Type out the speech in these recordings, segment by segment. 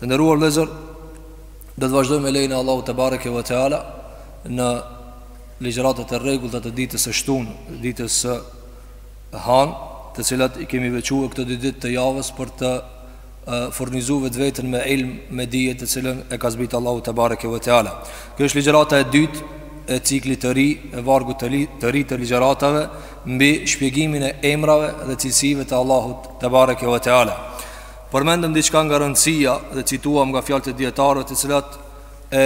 Të nderuar vëllezër, do të vazhdojmë me lejen e Allahut te bareke ve teala në ligjëratat e rregullta të ditës së shtunë, ditës së han, të cilat i kemi veçue këto dy ditë të javës për të furnizu vetveten me ilm, me dije të cilën e ka zbritur Allahu te bareke ve teala. Kjo është ligjërata e dytë e ciklit të ri, e vargut të ri të ligjëratave mbi shpjegimin e emrave dhe cilësive të Allahut te bareke ve teala. Përmendëm diçka nga rëndësia dhe cituam nga fjalët e dijetarëve të cilat e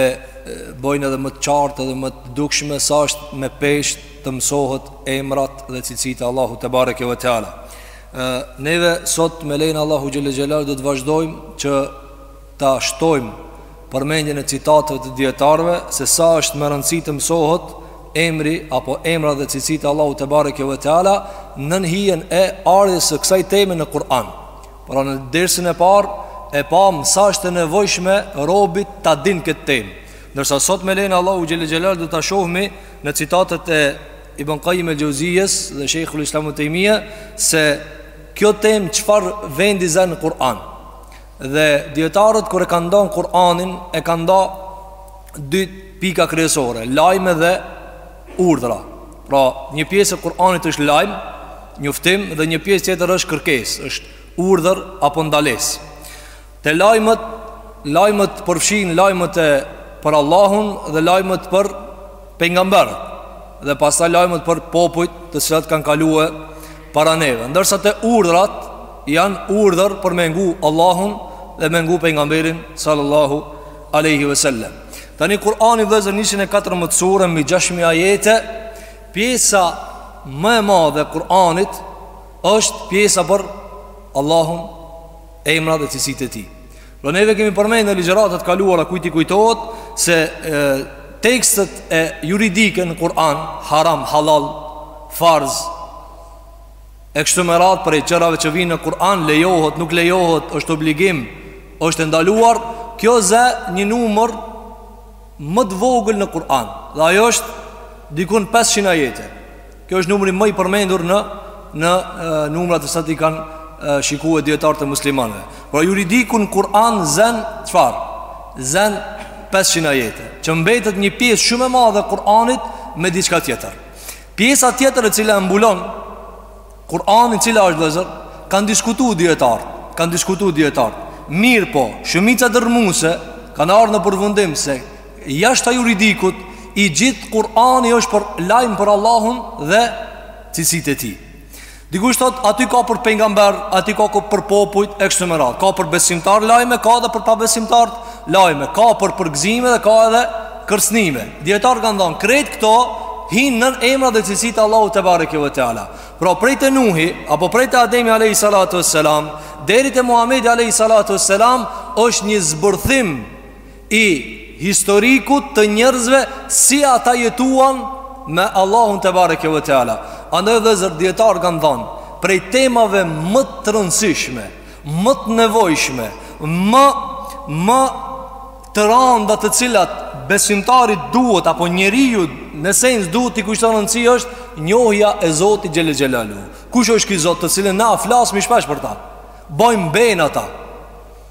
bëjnë edhe më të qartë edhe më të dukshme sa është me peshë të mësohet emrat dhe cilësitë e Allahut te bareke ve teala. Neve sot me lejen e Allahut xhelle xhelaluhu do të vazhdojmë që ta shtojmë përmendjen e citateve të dijetarëve se sa është me rëndësi të mësohet emri apo emrat dhe cilësitë e Allahut te bareke ve teala nën hijen e ardhjes së kësaj teme në Kur'an. Pra në dersin e parë e pamë sa është e nevojshme robit ta din këtë temë. Ndërsa sot me lejen e Allahut xhelle xhelaluhu do ta shohmi në citatet e Ibn Kajim el Xhevzijes dhe Shejhul Islam Ibn Tejmije se kjo temë çfarë vendi zen në Kur'an. Dhe dijetarët kur e kanë nda Kur'anin e kanë nda dy pika kryesore, lajme dhe urdhra. Pra, një pjesë e Kur'anit është lajm, njoftim dhe një pjesë tjetër është kërkesë, është urdhër apo ndalesë. Te lajmet, lajmet përfshijnë lajmet e për Allahun dhe lajmet për pejgamberët dhe pastaj lajmet për popujt të cilat kanë kalue para neve. Ndërsa te urdhrat janë urdhër për me ngu Allahun dhe me ngu pejgamberin sallallahu alaihi wasallam. Tani Kur'ani vëllezër njëqind e katërmbëdhjetë sure Mbi gjashtë mijë ajete Pjesa më e madhe e Kur'anit është pjesa për Allahun emrat dhe cilësitë e tij Dhe neve kemi përmend në ligjëratat e kaluara kujt i kujtohet Se e, tekstet e juridike në Kur'an Haram, halal, farz E kështu me radhë prej gjërave që vijnë në Kur'an Lejohet, nuk lejohet, është obligim, është e ndaluar Kjo zë një numër më të vogël në Kur'an Dhe ajo është dikun 500 ajete Kjo është numri më i përmendur në, në numrat të cilët i kanë shikue dijetarët e muslimanëve Pra juridiku në Kur'an zen çfarë Zen 500 ajete Që mbetet një pjesë shumë e madhe e Kur'anit me diçka tjetër Pjesa tjetër e cila e mbulon Kur'anin cila është vëllezër Kanë diskutu dijetarët Kanë diskutu dijetarët Mirëpo, shumica dërrmuese Kanë ardhë në përfundim se Jashta juridikut I gjithë Kur'ani është për lajm për Allahun dhe cilësitë e tij Dikush thotë, aty ka për pejgamber, aty ka për popujt, e kështu me radhë. Ka për besimtarë lajme, ka edhe për pabesimtarët lajme. Ka për përgëzime dhe ka edhe kërcnime. Dijetarët kanë thanë, krejt këto hinë nën emra dhe cilësitë Allahut tebareke ve teala. Pra prej te Nuhi, apo prej te Ademi alejhi salatu ve selam, deri te Muhamedi alejhi salatu ve selam, është një zbërthim i historikut të njerëzve si ata jetuan me Allahun tebareke ve teala. Andaj vëllezër dijetarët kanë thanë, prej temave më të rëndësishme, më të nevojshme, më më të randa të cilat besimtarit duhet apo njeriu në esencë duhet t'i kushton rëndësi është njohja e Zotit xhele xhelaluhu. Kush është ki Zot të cilin na flasim shpesh për ta? Bojmë ben ata.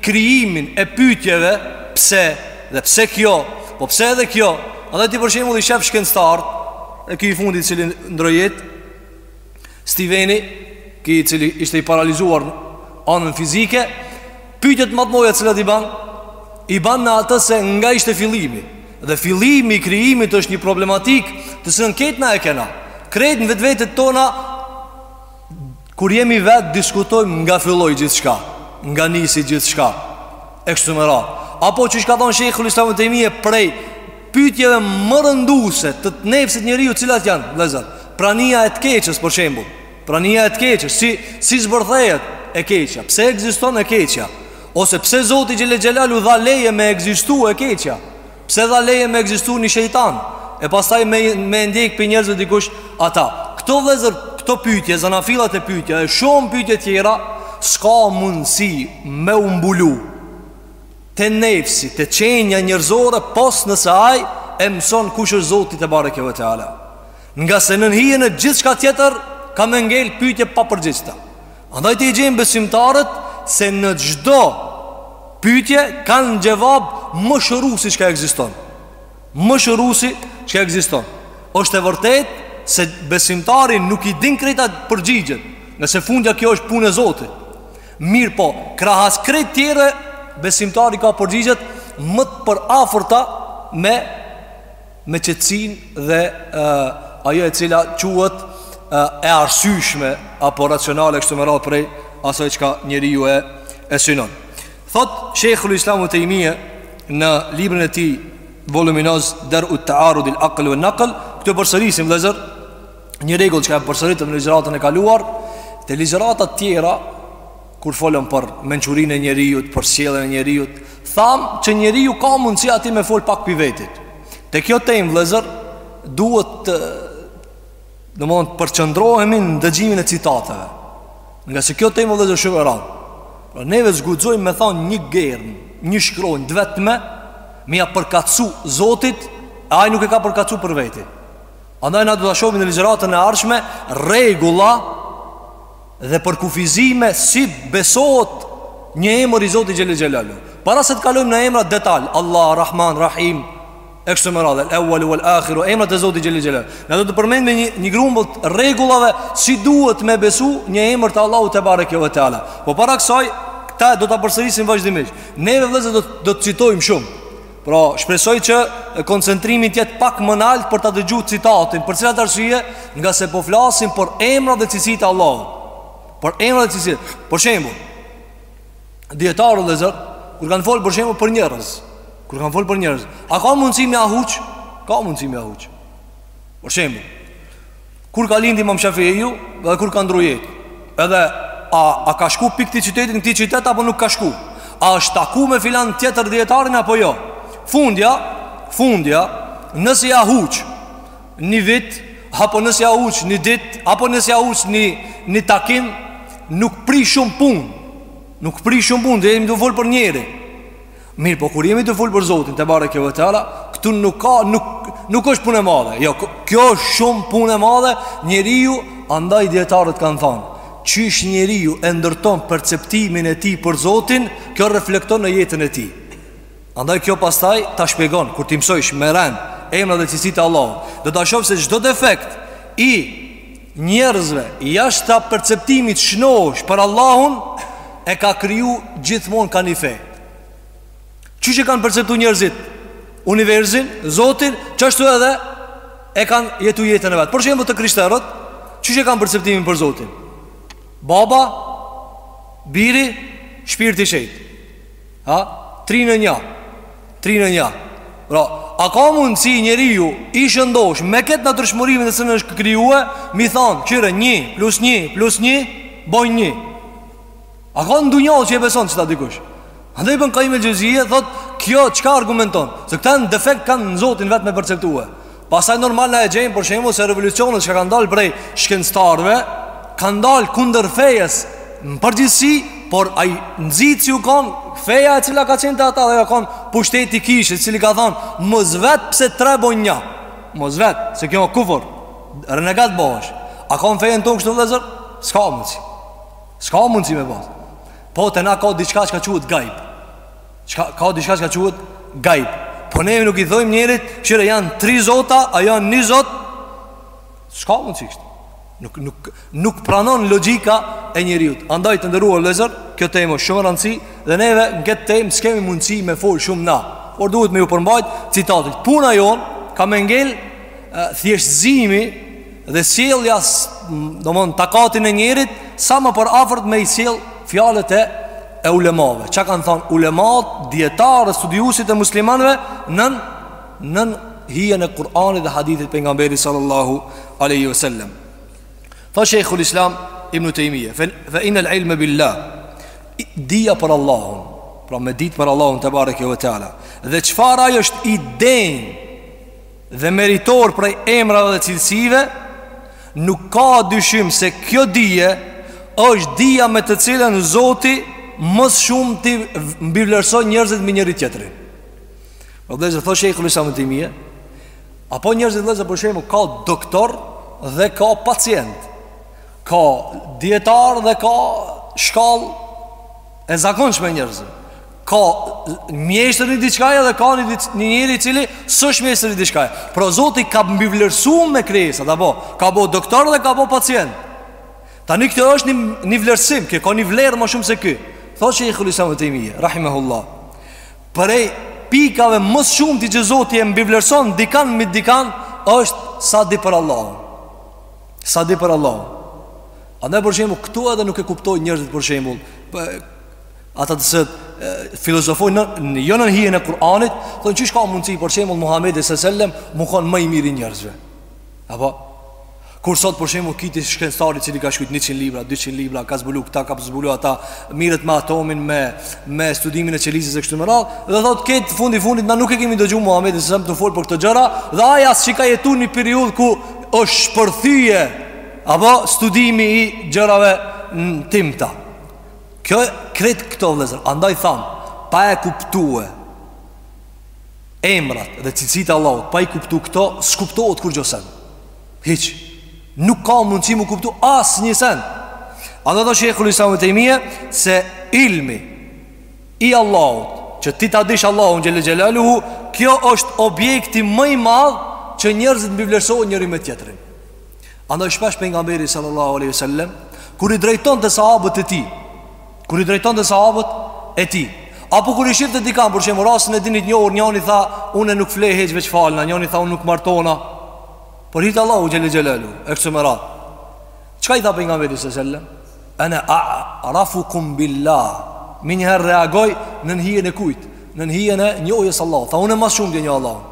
krijimin e pytjeve pse dhe pse kjo, po pse edhe kjo? Andaj ti për shembull i shef shkencëtarët, e ki i fundi i cili ndroi jetë, Stiveni, ki i cili ishte i paralizuar anën fizike, pytjet ma t'mdhaja cilat i ban, i ban në atë se nga ishte fillimi. Dhe fillimi i krijimit është një problematikë të cilën krejt na e kena. Krejt në vetvetet tona Kur jemi vetë diskutojmë nga filloi gjithçka Nga nisi gjithçka E kështu me radhë Apo siç ka thonë Shejhul Islam Tejmije prej Pytjeve më rënduse të të nefsit njeriut cilat janë vëllezër Prania e të keqes për shembull Prania e të keqes Si, si zbërthehet e keqja Pse ekziston e keqja Ose pse Zoti xhele xhelaluhu dha leje me ekzistu e keqja Pse dha leje me ekzistu një shejtan E pastaj me e ndjek prej njerëzve dikush ata Këto vëllezër, këto pytje, zanafilat e pytja E shumë pytje tjera S'ka mundësi me u mbulu Te nefsi, te qenia njerëzore Pos nëse ai e mëson kush është Zoti tebareke ve teala Ngase nën hijen e gjithçka tjetër Ka me ngel pytje pa përgjigje Andaj ti i gjen besimtarët se në çdo pytje kanë një xhevab meshiru siç ka ekziston. Meshiru siç ka ekziston. Oshtë e vërtetë se besimtari nuk i din krejt përgjigjet, ngase fundja kjo është punë e Zotit. Mirëpo, krahas krejt tjere, besimtari ka përgjigjet më të përafërta me me qetësinë dhe ajo e cila quhet e arsyeshme apo racionale kështu me radhë prej asaj çka njeriu e e synon. Thotë Sheikhul Islam ibn Taymija në librin e tij voluminoz Der ut-Ta'arud al-Aql wan-Naql, ta përsërisim vëllezër një rregull çka e përsëritëm në ligjëratën e kaluar, te ligjëratat tjera Kur folëm për mençurinë e njeriut, për sjelljen e njeriut, thamë që njeriu ka mundësi aty me fol pak pi vetit. Te kjo temë vëllezër duhet domethënë të përqendrohemi në dëgjimin e citateve. Ngase kjo temë vëllezër shumë e rëndë. Pra neve s'guxojmë me thanë një germë, një shkronjë të vetme, me ia përkatësu Zotit, e ai nuk e ka përkatësu për vetit. Andaj na do ta shohim në ligjëratën e ardhshme rregulla Dhe përkufizime si besohet një emër i Zotit xhele xhelaluhu Para se të kalojmë në emrat detal Allah, Rahman, Rahim E kështu me radhë, El-Evelu vel-Ahiru Emrat e Zotit xhele xhelaluhu Na do të përmendim një, një grumbull të rregullave Si duhet me besu një emër të Allahut tebareke ve teala Po para kësaj, këtë do ta përsërisim vazhdimisht Neve vëllezër do, do të citojmë shumë Pra, shpresoj që koncentrimi të jetë pak më nalt për ta dëgjuar citatin. Për cilat arsye? Ngase po flasim për emrat dhe cilësitë e Allahut. Për emrat dhe cilësitë. Për shembull, dijetarët vëllezër, kur kanë folur për shembull për njerëz, kur kanë folur për njerëz, a ka mundësi me ahuç? Ka mundësi me ahuç. Për shembull, Kur ka lind imam Shafiu Edhe kur ka ndrru jetë Edhe a, a ka shku pi këtij qyteti në këtë qytet Apo nuk ka shku A është taku me filan tjetër dijetarin apo jo Fundja Fundja Nëse ia huq Një vit Apo nëse ia huq një ditë Apo nëse ia huq një, një takim Nuk prish shumë punë Nuk prish shumë punë Dhe jemi tu fol për njeri Mirëpo kur jemi tu fol për Zotin, tebareke ve teala, këtu nuk ka, nuk, nuk është punë e madhe. Jo, kjo është shumë punë e madhe, njeriu, andaj dijetarët kanë thanë, qysh njeriu e ndërton perceptimin e tij për Zotin, kjo reflekton në jetën e tij. Andaj kjo pastaj ta shpjegon, kur t'i mësojsh me rend, emra dhe cilësitë e Allahut, do ta shohësh se çdo defekt i Njerëzve, jashta perceptimit të shnoshë për Allahun, e ka kriju gjithmonë ka një fe. Qysh e kanë perceptu njerëzit universin, Zotin, qashtu edhe e kanë jetu jetën e vet. Për shembull të krishterët, qysh e kanë perceptimin për Zotin? Baba, biri, shpirti i shejtë. Ha? Tri në një Tri në një Pra, a ka mundësi njeriu i shëndoshë me këtë natyrshmërinë në të cilën është krijue Me i thanë, kqyre, një, plus një, plus një Bojnë një A ka ndonjo që e beson qeta dikush Andaj Ibn Kajim el-Xhevzije Thot, kjo çka argumenton Se këta një defekt kanë në Zotin e vet me perceptue Pastaj normal na e gjejmë për shembull se revolucionet që kanë dalë prej shkencëtarëve kanë dalë kundër fejes në përgjithësi, por ai nxitsi u kon feja e cila ka qenë te ata dhe ka kon pushteti i kishës, i cili ka thonë mos vet pse tre bën një. Mos vet, se kjo është kufër. Renegat bohesh. A ka n'fejen tonë kështu vëllezër? S'ka mundsi. S'ka mundsi me bosh. Po te na ka diçka që ka quhet gajb. Çka, ka diçka që ka quhet gajb Po ne nuk i thojmë njerit shiqe janë tri zota, a janë një zot Ska mundsi, është nuk, nuk, nuk pranon logjika e njeriut Andaj të nderuar vëllezër Kjo temë osht shumë rëndësi Dhe neve në këtë temë s'kemi mundësi me folë shumë na Por duhet me ju përmbajt citatit Puna jonë ka me ngell thjeshtëzimi Dhe sjellja, domthon takatin e njerit sa më përafërt me i sjell fjalët e e ulemave. Çka kanë thënë ulemat, dijetarët, studiuesit e muslimanëve nën nën hijen e Kur'anit dhe hadithit të pejgamberit sallallahu alaihi wasallam. Tha Sheikhul Islam Ibn Taymiyah, "Fa inal ilma billah" Dija për Allahun, pra me ditë për Allahun tebareke ve teala. Dhe çfarë ai është i denjë dhe meritor prej emrave dhe cilësive, nuk ka dyshim se kjo dije është dija me të cilën Zoti më shumë ti mbivlerëson njerëzit mbi njëri tjetrin. Vëllezër tho Sheikhul Islam Ibn Taymiyah, apo njerëzit vëllezër për shembull ka doktor dhe ka pacient, ka dijetar dhe ka shkallë e zakonshme njerëzve. Ka mjeshtër në një diçka dhe ka një, një njeri i cili s'osht mjeshtër në një diçka. Pra Zoti ka mbivlerësu me krijesat, apo, ka bo doktor dhe ka bo pacient. Tani kjo është një, një vlerësim, ky ka një vlerë më shumë se ky. Tho Sheikhul Islam Ibn Taymiyah, rahimehullah. Prej pikave më t'shumti që Zoti e mbivlerëson dikan mbi dikan, është sa di për Allahun. Sa di për Allahun. A ne për shembull, këtu edhe nuk e kuptojn njerëzit për shembull, Ata të cilët filozofojnë në, jo në hijen e Kur'anit, thonë qysh ka mundësi për shembull Muhamedi sallallahu alajhi wasallam mu kon më i miri i njerëzve. Apo kur sot për shembull ki ti shkencëtarin i cili ka shkruar 100 libra, 200 libra, ka zbulu këta, ka zbulu ata, mirret me atomin, me me studimin e qelizës e kështu me radhë, dhe thotë këtë fundi i fundit na nuk e kemi dëgjuar Muhamedin sallallahu alajhi wasallam të fol për këto gjëra, dhe ai as s'ka jetu në periudhë ku është shpërthye apo studimi i gjërave t'imta. Kjo krejt këto vllezër Andaj thamë Pa e kuptue Emrat dhe cilësitë e Allahut Pa i kuptu këto S'kuptohet kurgjo sen Hiç Nuk ka mundësi mu kuptu As një sen Andaj tha shejhul islam Ibn Tejmije Se ilmi I Allahut Që ti ta dish Allahun xhelle xhelaluhu Kjo është objekti më i madh Që njerëzit mbivlerësohen njëri me tjetrin Andaj shpesh pejgamberi sallallahu alaihi wasallam kur i drejtonte sahabët e tij, kur i drejtonte sahabët e tij, apo kur i shifte dikan, për shembull rastin e dini t'njohur, njani tha, unë nuk flej hiç veç falna, njani tha unë nuk martona. Për hir t'Allahut xhelle xhelaluhu, e kështu me radhë. Çka i tha pejgamberi sallallahu alaihi wasallam? Ana a'rafukum billah. Menjëherë reagoi nën hijen e kujt? Nën hijen e njohjes s'Allahut. Tha unë ma së shumti e njoh Allahun.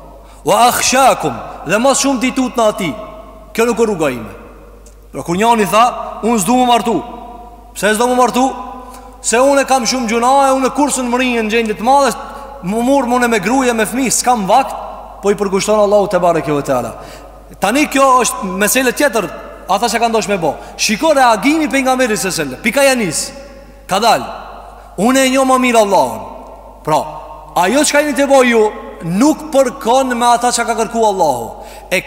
Wa akhshakum, dhe ma së shumti i tutna atij. Kjo nuk o rruga ime. Pra kur njani tha, unë s'du m'u martu. Pse s'do m'u martu? Se unë kam shumë gjynahe, unë kurrë s'un mrrij në xhenet, ma edhe m'u marrë unë me gru e me fmi, s'kam vakt, po i përkushtona Allahut tebareke ve teala. Tani kjo është mesele tjetër, ata çka kanë dasht me bo. Shiko reagimi pejgamberit sallallahu alaihi wasallam, pi ka ja nis. Ka dal Unë e njo më mirë Allahun Pra Ajo çka jeni t'e bo ju Nuk përkon me ata çka ka kërku Allahu E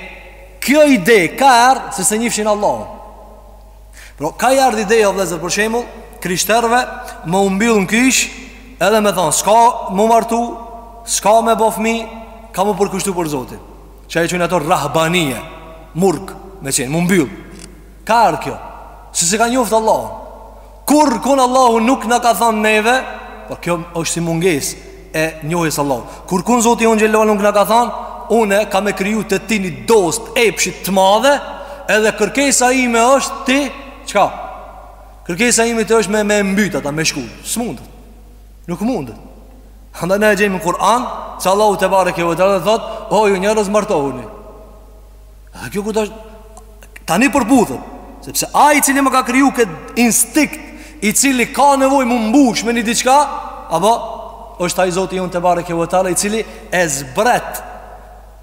kjo ide ka ardhë Se s'e njifshin Allahun Pra ka i ardhë ideja vllezër për shemull Krishterve M'u mbyll në kishë Edhe me thonë S'kam m'u martu S'kam me bo fmi Kam m'u përkushtu për Zotin Që e qujnë ata rahbanije Murk Me qenë M'u mbyll Ka ardhë kjo Se s'e ka njoftë Allahun Kurkun Allahu nuk na ka thon neve, po kjo është si mungesë e njohjes s'Allahut. Kurkun Zoti jonë xhelle xhelaluhu nuk na ka thon, unë kam me kriju te ti ni dozë t'epshit të madhe, edhe kërkesa ime është ti, çka? Kërkesa ime ti është me me mbyt ata me shkul. S'mundet. Nuk mundet. Andaj na e gjejmë në Kur'an, se Allahu tebareke ve teala thot, "O ju njerëz martohuni." Dhe kjo këtu është Tani përputhet Sepse ai i cili ma ka kriju këtë instinkt I cili ka nevojë m'u mbush me një diçka Apo është ai Zoti jonë tebareke ve teala I cili e zbret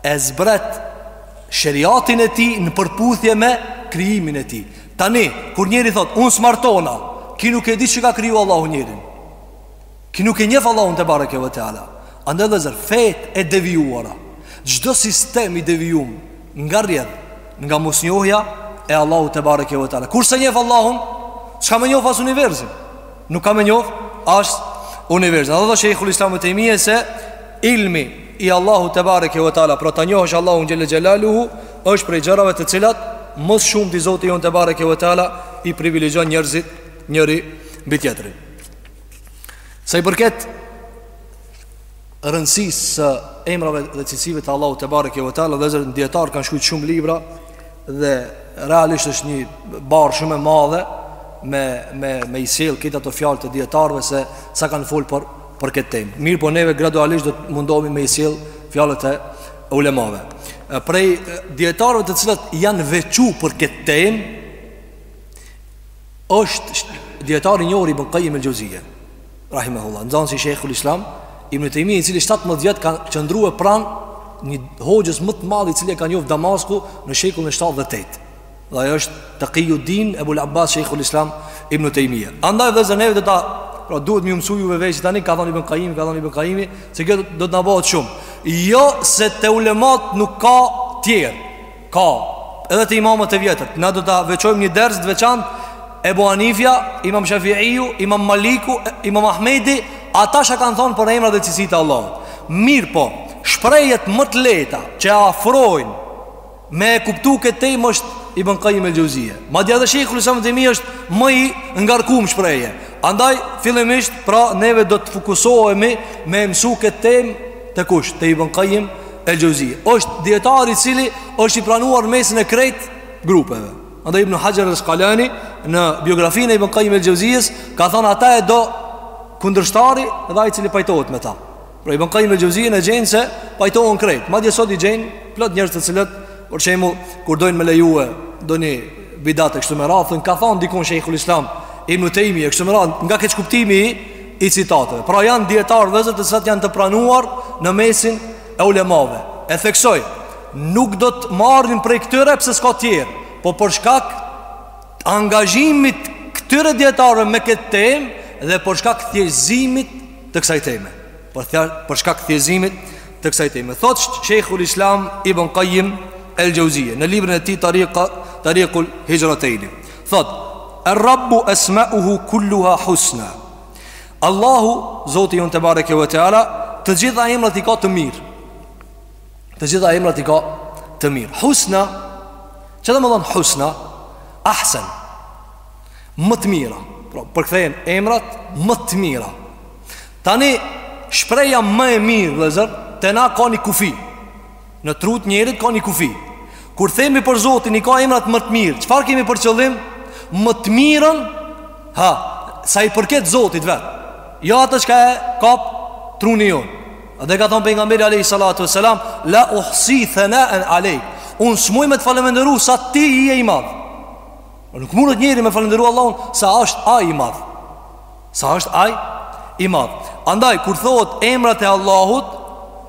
E zbret Sheriatin e tij në përputhje me krijimin e tij Tani, kur njeri thot, unë s'martona Ky nuk e di që e ka kriju Allahu njerin Ki nuk e njef Allahun tebareke ve teala Andaj vllezër, fet e devijuara Çdo sistem i devijum Nga rrjedh Nga mosnjohja e Allahut tebareke ve teala Kur s'e njef Allahun S'ka me njof as univerzin Nuk ka me njof as univerzin Ka thon dhe Shejhul Islam Ibn Tejmije se Ilmi i Allahut tebareke ve teala Pra ta njohësh Allahun xhele xhelaluhu është prej gjërave të cilat Mo s'shumti Zoti jonë tebareke ve teala I privilegjon njerëzit njëri mbi tjetrin Sa i përket rëndësisë së emrave dhe cilësive të Allahut tebareke ve teala Vllezër dijetarët kanë shkrujt shumë libra Dhe realisht është një barrë shumë e madhe Me, me, me i sjell këta ato fjalët e dijetarëve se sa kanë folë për, për këtë temë Mirëpo neve gradualisht do të mundohemi me i sjell fjalët e ulemave Prej dijetarëve të cilët janë veçu për këtë temë është dijetari i njohur Ibn Kajim el Xheuzije rahimehullah Nxansi i Shejhul Islam Ibn Tejmije i cili 17 vjet ka qëndrue pranë Një hoxhës më të madh i cili e ka njoftë Damasku Në shekullin 7 dhe 8 Dhe ai është Tekijudin Ebul Abbas Shejhul Islam Ibn Tejmije Andaj vllezër neve do ta Pra duhet me ju mësu juve veshi tani Ka thonë Ibn Kajim, ka thonë Ibn Kajimi Se kjo do të na bohet shumë Jo se te ulemat nuk ka tjerë Ka edhe te imamët e vjetër Na do ta veçojmë një ders të veçantë Ebu Hanifja, imam Shafi'iju, imam Maliku, imam Ahmedi Ata çka kanë thonë për emrat dhe cilësitë e Allahut Mirëpo, shprehjet më të lehta që e afrojnë Me e kuptu këtë temë është Ibn Kajim el Xheuzije Madje edhe Shejhul Islam Ibn Tejmije është më i ngarkum n'shprehje Andaj, fillimisht, pra neve do të fokusohemi me e msu këtë temë te kush Te Ibn Kajim El Xheuzije është dijetar i cili është i pranuar në mesin e krejt grupeve. Andaj Ibn Haxher el Askalani në biografinë e Ibn Kajim el Xheuzijes ka thënë ata e do kundërshtari dhe ai i cili pajtohet me ta. Pra Ibn Kajim el Xheuzije ne gjejmë se pajtohen krejt. Madje sot i gjejmë plot njerëz të cilët për shembull kur dojnë me lejue ndonji bidat e kështu me radhë, ka thënë dikun Shejhul Islam Ibn Tejmije e kështu me radhë, nga keqkuptimi i i citateve. Pra janë dijetarë vllezër të cilat janë të pranuar në mesin e ulemave. E theksoj, nuk do të marrim prej këtyre pse s'ka tjerë, po për shkak angazhimit këtyre dijetarëve me këtë temë dhe për shkak thjeshtëzimit të kësaj teme. Për thja, për shkak thjeshtëzimit të kësaj teme. Thotë Shejhul Islam Ibn Kajim el Xheuzije në librin e tij Tarika Tarikul Hixhretejni. Thotë, Er Rabbu esma'uhu kulluha husna. Allahu, Zoti ynë tebareke ve teala, të gjitha emrat i ka të mirë. Të gjitha emrat i ka të mirë. Husna, çka domethënë husna? Ahsan. Më të mira. Pra, përkthehen emrat më të mira. Tani shprehja më e mirë, vëllazër, te na ka një kufi. Në tru të njerit ka një kufi. Kur themi për Zotin i ka emrat më të mirë, çfarë kemi për qëllim? Më të mirën, ha, sa i përket Zotit vetë. Jo atë çka e kap truni jonë. Dhe ka thënë pejgamberi alayhi salatu wasalam, la uhsi thana'an alayk. Unë s'muj me të falënderuar sa ti je i madh. Por nuk mundet njeri me falënderuar Allahun sa është ai i madh. Sa është ai i madh. Andaj kur thohet emrat e Allahut,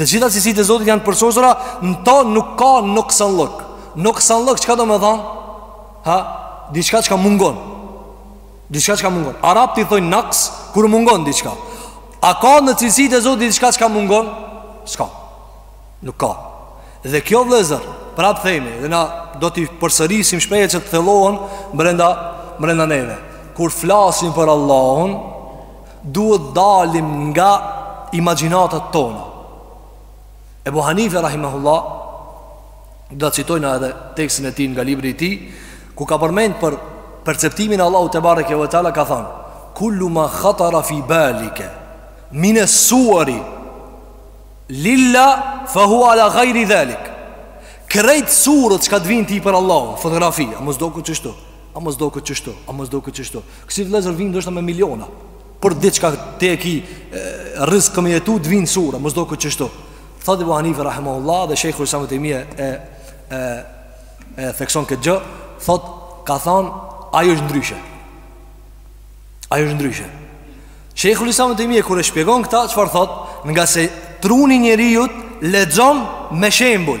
Të gjitha cilësitë e Zotit janë të përsosura Në to nuk ka noksanllëk Noksanllëk çka domethan Ha, diçka çka mungon Diçka çka mungon Arabët i thojnë naks kur mungon diçka A ka në cilësitë e Zotit diçka çka mungon S'ka Nuk ka Dhe kjo vllezër Prapë themi Dhe na do t'i përsërisim shprehjet që të thellohen Brenda, brenda neve Kur flasim për Allahun Duhet dalim nga imagjinatat tona. Ebu Hanife rahimahullah do ta citojna edhe tekstin e tij nga libri i tij, ku ka përmend për perceptimin e Allahut tebareke ve teala ka thënë: "Kullu ma khatara fi balika min as-suwari lilla fa huwa ala ghayri dhalik." Krejt surët çka të vijnë ty për Allahun, fotografi, a mos doket qështu. A mos doket qështu, a mos doket qështu Kësi vllezër vijnë ndoshta me miliona Për ditë çka ti e ki rizk me jetu të vijnë sure A mos doket qështu Thotë Ebu Hanife Rahimahullah Dhe Shejhul Islam ibn Tejmije e, e, e thekson këtë gjë Thotë ka thonë Ajo është ndryshe Ajo është ndryshe Shejhul Islam ibn Tejmije kur e shpjegon këta Çfarë thotë Ngase truni i njeriut Lexon me shembull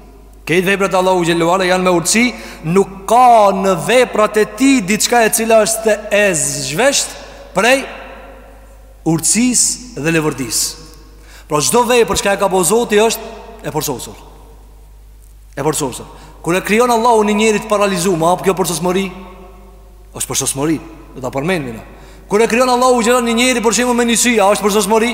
Krejt veprat e Allahut Xhelle ve ala janë me urtësi Nuk ka në veprat e tij diçka e cila është e zhvesht Prej urtësisë dhe leverdisë Pra çdo vepër çka e ka bo Zoti është e përsosur E përsosur Kur e krijon Allahu një njeri të paralizum Apo kjo përsosmëri është përsosmëri Do ta përmendim Kur e krijon Allahu Xhelle ve ala një njeri për shembull me një sy A është përsosmëri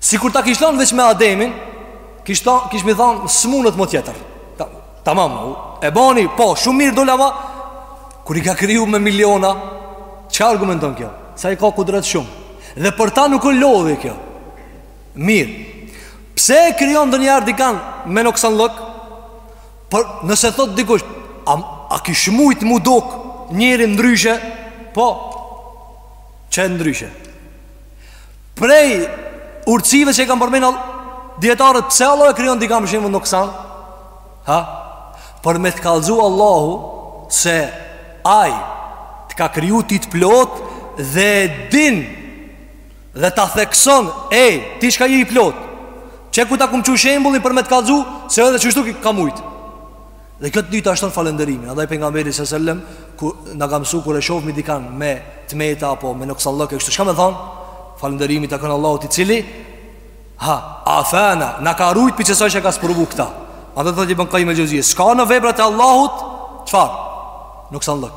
Sikur ta kish lon veç me Ademin kish me thon s'munet ma tjetër Tamam E bani, po, shumë mirë doama Kur i ka kriju me miliona Çka argumenton kjo? Sa i ka kudret shumë Dhe për ta nuk u lodhi kjo Mirë Pse e krijon donjëherë dikan Me noksanllëk Por nëse thot dikush A, a kish mujt m'u dok Njeri ndryshe Po Qenë ndryshe Prej urtësive që i kam përmen Dijetarët pse Allahu e krijon dikan shembull noksan Ha? Për me të kalzu Allahu Se ai Të ka kriju ty të plot Dhe e din Dhe ta thekson Ej, ti çka je i plot Qe ku ta kum qu shembullin për me të kalzu Se edhe kështu ki ka mujt Dhe kjo ta shton falënderimin. Andaj pejgamberi sallallahu alajhi wasallam kur na ka msu kur e shofmi dikan me tmeta apo me noksanllëk, kështu çka me thon? Falënderimi i takon Allahut i cili ha afena, na ka rujt pej qesaj që ka sprovu këta. Andaj thotë ibn Qayyim al-Juzeyy, s'ka në veprat e Allahut çfarë? Noksanllëk.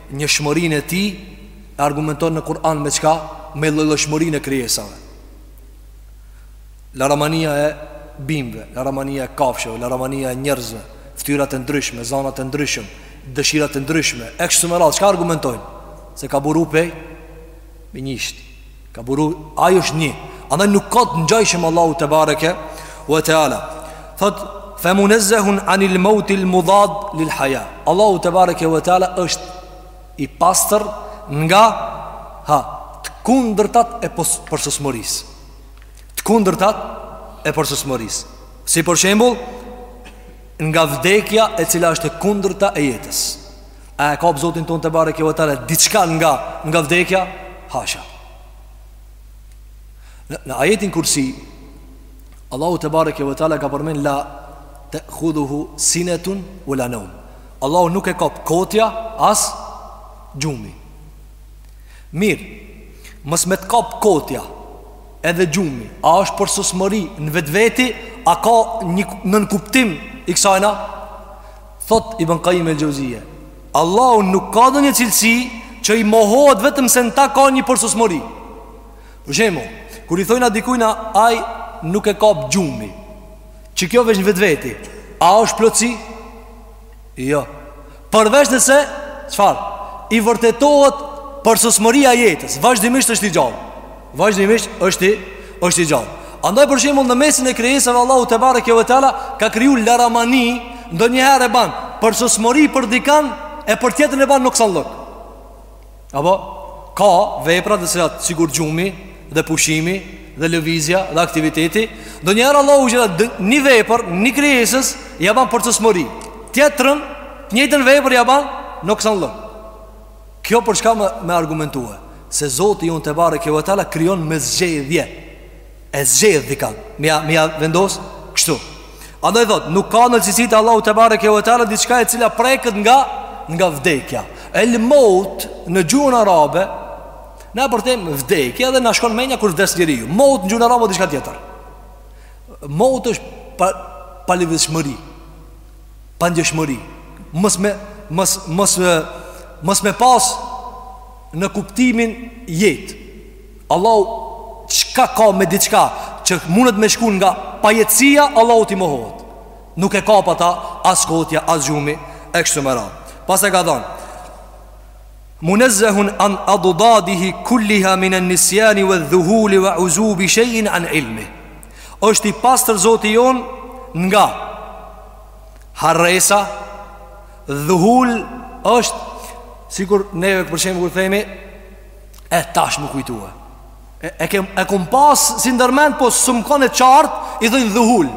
Njëshmërinë e Tij e argumenton në Kur'an me çka? Me llojllojshmërinë e krijesave. Laramania e bimëve, laramania e kafshëve, laramania e njerëzve, ftyrat e ndryshme, zanat e ndryshëm, dëshirat e ndryshme, e kështu me radhë, çka argumentojnë? Se ka buru pej Njëshit. Ka buru, ai është një. Andaj nuk ka të ngjajshëm Allahu te bareke ve teala. Thot fa munazzahun anil maut al mudad lil haya. Allahu te bareke ve teala është i pastër nga ha të kundërtat e përsosmërisë. Të kundërtat e përsosmërisë. Si për shembull nga vdekja e cila është e kundërta e jetës. A e kap Zotin tonë tebareke ve teala Diçka nga, nga vdekja Hasha Në, në ajetin kursi Allahu tebareke ve teala ka përmen la tehudhuhu sinetun ue la neum Allahu nuk e kap kotja as gjumi Mirë Mos me të kap kotja edhe gjumi A është përsosmëri në vetveti A ka nënkuptim i ksajna Thot Ibn Qayyim el-Jauziyja, Allahu nuk ka ndonjë cilësi që i mohohet vetëm se në ta ka një përsosmëri. Për shembull, kur i thojna dikujna ai nuk e kap gjumi, që kjo veç në vetveti, a është plotësi? Jo. Përveç nëse çfarë? I vërtetohet përsosmëria e jetës, vazhdimisht është i gjallë. Vazhdimisht është i, është i gjallë Andaj për shembull në mesin e krijesave Allahu tebareke ve teala Ka kriju laramani Ndonjëherë e ban përsosmëri për dikan E për tjetrin e ban nuksanllëk Apo Ka vepra të cilat Sikur gjumi dhe pushimi Dhe lëvizja dhe aktiviteti Ndonjëherë Allahu gjitha Një vepër Një krijesës Ja ban përsosmëri Tjetrën të njëjtën vepër ja ban nuksanllëk Kjo për çka me, me argumentue Se Zoti jonë tebareke ve teala Krijon me zgjedhje E zgjedh dika M'ia, m'ia vendos kështu Andaj thot Nuk ka në cilësitë e Allahut tebareke ve teala Diçka e cila preket nga Nga vdekja El meut në gjuhën arabe Na e përkthejmë vdekja dhe na shkon menja kur vdes njeriu Meut në gjuhën arabe diçka tjetër Meut është pa, pa pandjeshmëri. Mos me mos mos mos me pas në kuptimin jetë. Allahu çka ka me diçka që mundet me shku nga pajetësia, Allahut i mohohet. Nuk e kap ata as kotja, as gjumi, e kështu me radhë. Pastaj ka thonë, Munezzehun an addadiha kulliha minan nisjani wa dhuhuli wa uzubi shejin an ilmihi është i pastër zoti jon nga harresa dhuhul është sikur neve për shembull kur themi e tash m'u kujtue e, e, kem, e kum pas si ndërmend po s'më kon e qartë i thonë dhuhul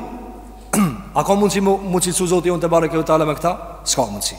a ka mundësi mu, mu cilësu zoti jon tebareke ve teala me këta s'ka mundësi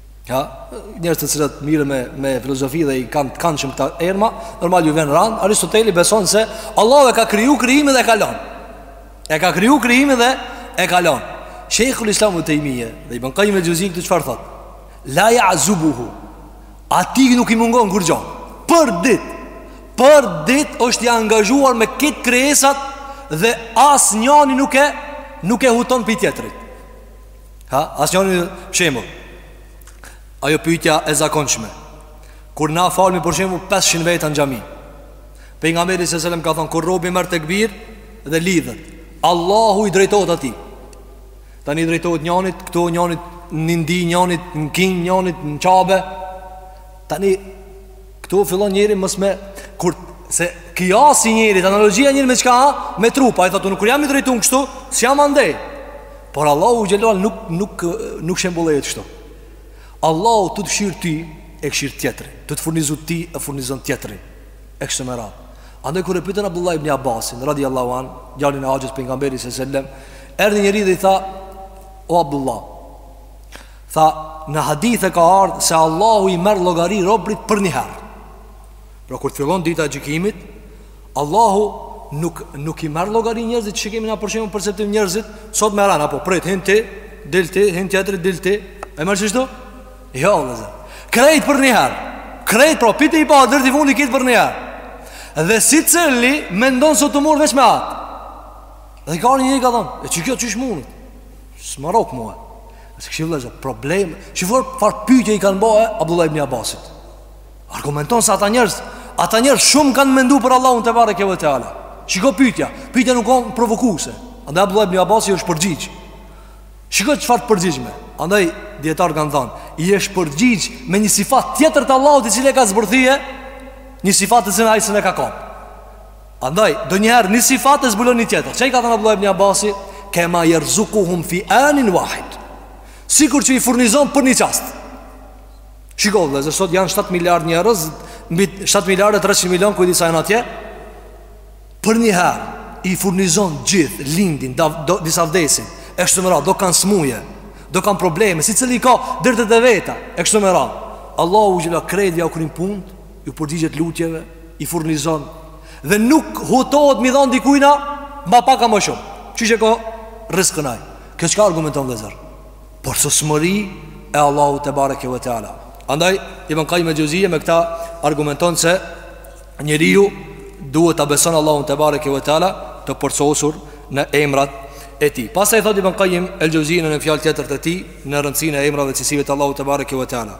Ja, njerëz të cilët mirren me me filozofi dhe i kanë kanshëm këta erma, normal ju vjen ran, Aristoteli beson se Allahu e ka kriju krijimin dhe e ka lënë. E ka kriju krijimin dhe e ka lënë. Sheikhul Islam ibn Taymije dhe Ibn Qayyim al-Juzi këtu çfarë thot? La ya'zubuhu. Ati nuk i mungon kurgjo. Për dit. Për dit është i angazhuar me krejt krijesat dhe asnjëri nuk e nuk e huton pi tjetrit. Ha, asnjoni një shembull Ajo pytja e zakonshme Kur na falmi për shembull 500 veta në xhami Pejgamberi alejhi selam ka thonë Kur robi merr tekbir dhe lidhet Allahu i drejtohet ati Tani i drejtohet njanit këtu njanit në Indi njanit në Kinë njanit në Qabe Tani Këtu fillon njëri mos me kur se kijasi njëri, analogjia njëri me çka? Me trup. Ai thotë unë kur jam i drejtuar kështu, s'jam andej. Por Allahu xhelal nuk nuk nuk shembullohet kështu. Allahu tu të kshir ty e kshir tjetrin, tu të furnizu ty e furnizon tjetrin. E kështu me radhë. Andaj kur e pyetën Abdullah ibn Abbasin radhiyallahu an, djalin e axhës pejgamberit sallallahu alaihi wasallam, erdhi njëri dhe i tha: "O Abdullah, Tha, në hadith e ka ardhë se Allahu i merr llogari robrit për njëherë. Pra kur të fillon dita e gjykimit, Allahu nuk, nuk i merr llogari njerzit siç kemi na për shembull perceptim njerzit, sot me rend, apo prit, hin ti, dil ti, hin tjetri, dil ti, e merr kështu? Jo, vllezër. Krejtë për njëherë, krejtë, prej tek i pari, deri te i fundit krejt për njëherë. Dhe secili, mendon se po merret veç me atë. Dhe ka ardhë një ka thonë, e qe kjo qysh mundet? S'ma rrok mua. Nëse kështu vëllezër, problem, çfarë far pyetje i kanë bo Abdullah ibn Abbasit. Argumenton se ata njerëz, ata njerëz shumë kanë menduar për Allahun te bareke ve teala. Shiko pyetja, pyetja nuk kon provokuese. Andaj Abdullah ibn Abbasi është përgjigj. Shiko çfarë të përgjigjme. Andaj dijetarët kanë thënë, i është përgjigj me një sifat tjetër të Allahut i cili e ka zbërthye, një sifat të cilën ai s'e ka kap. Andaj, ndonjëherë një sifat e zbulon një tjetër Çka i ka thënë Abdullah ibn Abasi? Kema jerzukuhum fi anin wahid Sikur që i furnizon për një çast Shiko, vllezër sot janë 7 miliard njerëz Mbi 7 miliard e 300 milion ku di sa janë atje Për njëherë i furnizon gjithë lindin da, do, Disa vdesin E kshtu me radhë, do kanë smuje Do kanë probleme, secili ka dertet e veta E kshtu me radhë Allahu gjitha krejt jau kryn punët Ju përgjigjet lutjeve, i furnizon dhe nuk hutohet me i dhon dikujna ma pak a më shumë. Qysh e ka rriskun ai. Kjo çka argumenton vllezër? Përsosmëri e Allahut te bareke ve teala. Andaj Ibn Kajjim el-Xheuzije me këta argumenton se njeriu duhet ta beson Allahun te bareke ve teala të përsosur në emrat e tij. Pastaj thot Ibn Kajjim el-Xheuzije në një fjalë tjetër të tij në rëndësinë e emrave dhe cilësive të Allahut te bareke ve teala.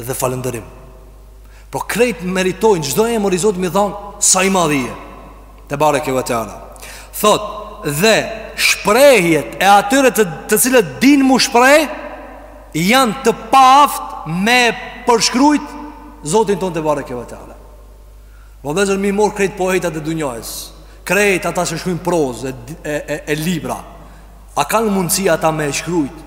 dhe falëndërim. Po krejt meritojnë çdo emër i Zotit me thon sa i madhi je. Te bareke ve teala. Thot dhe shprehjet e atyre të, të cilët din m'u shpreh janë të paaft me përshkrujt Zotin ton te bareke ve teala. Po vllezër me i marr krejt poetat e dunjasë. Krejt ata që shkruajnë prozë e, e, e, e libra. A kanë mundësi ata me shkrujt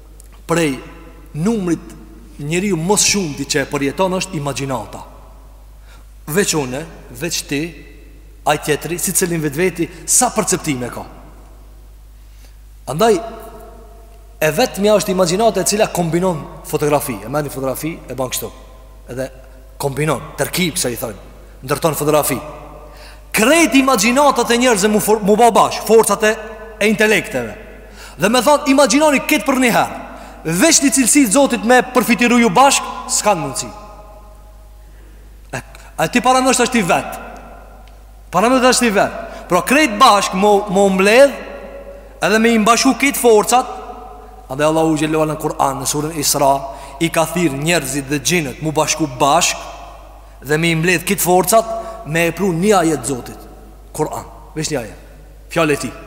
prej numrit njeriu ma s'shumti që e përjeton është imagjinata. Veç unë, veç ti, ai tjetri, secili n'vetveti sa perceptime ka. Andaj e vetmja është imagjinata e cila kombinon fotografi, e merr një fotografi e bën kështu. Edhe kombinon, terkib se i thojnë, ndërton fotografi. Krejt imagjinatat e njerëzve mu m'u ba bashk, forcat e e intelekteve, Dhe me thanë, imagjinoni këtë për një herë, veç një cilësi të zotit me përfytyru ju bashkë, s'kanë mundësi. E, a ti paramendo është i vetë, paramendo është i vetë, pra krejt bashkë m'u, m'u mbledhë, edhe me i bashku krejt forcat, andaj Allahu Xhelle Ala në Kur'an, në surën Isra, i ka thirrë njerëzit dhe xhinët, m'u bashku bashkë, dhe me i mbledhë krejt forcat, me e pru një ajet të zotit, Kur'an, veç një ajet, fjalë e tij,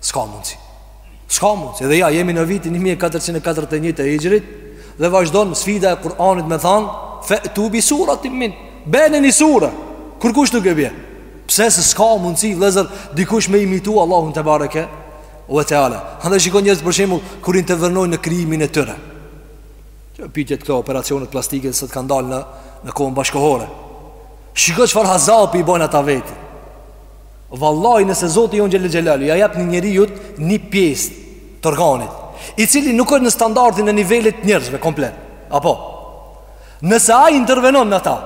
S'ka mundësi S'ka mundësi Dhe ja, jemi në vitin 1441 të hixhrit Dhe vazhdon sfida e Kur'anit me thanë Fe'tu bi suretin min Bjeni një sure Kurrkush nuk e bje Pse se s'ka mundësi vllezër Dikush me imitu Allahun tebareke ue teala Andaj shiko njerëzit për shembull Kur intervenojnë në krijimin e tyre Që pitjet këto operacionet plastike Sot kanë dalë në, në kohën bashkëkohore Shiko çfarë azapi i bojnë ata veti Vallahi nëse Zoti jonë Xhelle Xhelaluhu ja jep një njeriu një pjesë të organit, i cili nuk është në standardin e nivelit të njerëzve komplet. Apo. Nëse ai intervenon në ta,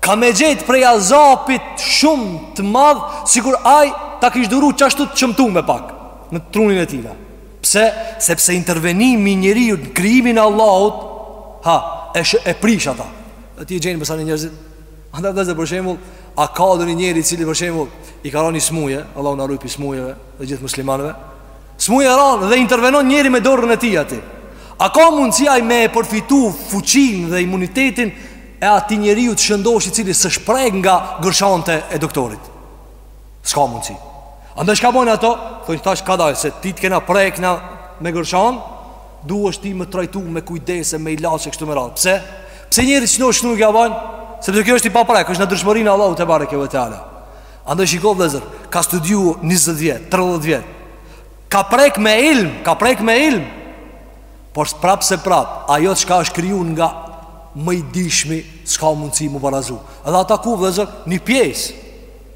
ka me gjetë prej azapit shumë të madh, sikur ai ta kish duru qashtu të shëmtume pak në trunin e tij. Pse? Sepse intervenimi i njeriut në krijimin e Allahut, ha, e, e prish ata. Dhe ti e gjen pësojnë njerëzit Andaj vëllezër për shembull, a ka ndonjë njeri i cili për shembull i ka ra ni smuje, Allahu na ruajt prej smujeve dhe gjithë muslimanëve. Smuje e ranë dhe intervenon njeri me dorën e tij aty. A ka mundësi ai me e përfitu fuqinë dhe imunitetin e atij njeriu të shëndosh i cili s'është prek nga gërshant e e doktorit? S'ka mundësi Andaj çka bojnë ata Thojnë tash kadalë Se ti të kena prek na me gërshan Duhesh ti m'u trajtu me kujdese Me ilaçe kështu me radhë Pse? Pse njerit shnosh nuk ja bojnë Sepse kjo është i paprekë është në natyrshmërinë e Allahut tebareke ue teala Andaj shiko vllezër Ka studiu 20 vjetë, 30 vjetë Ka prekë me ilm Ka prekë me ilm Por prapë se prapë Ajo çka është kriju nga Më i dijshmi S'ka mundësi m'u barazu Edhe ata ku vllezër Një pjesë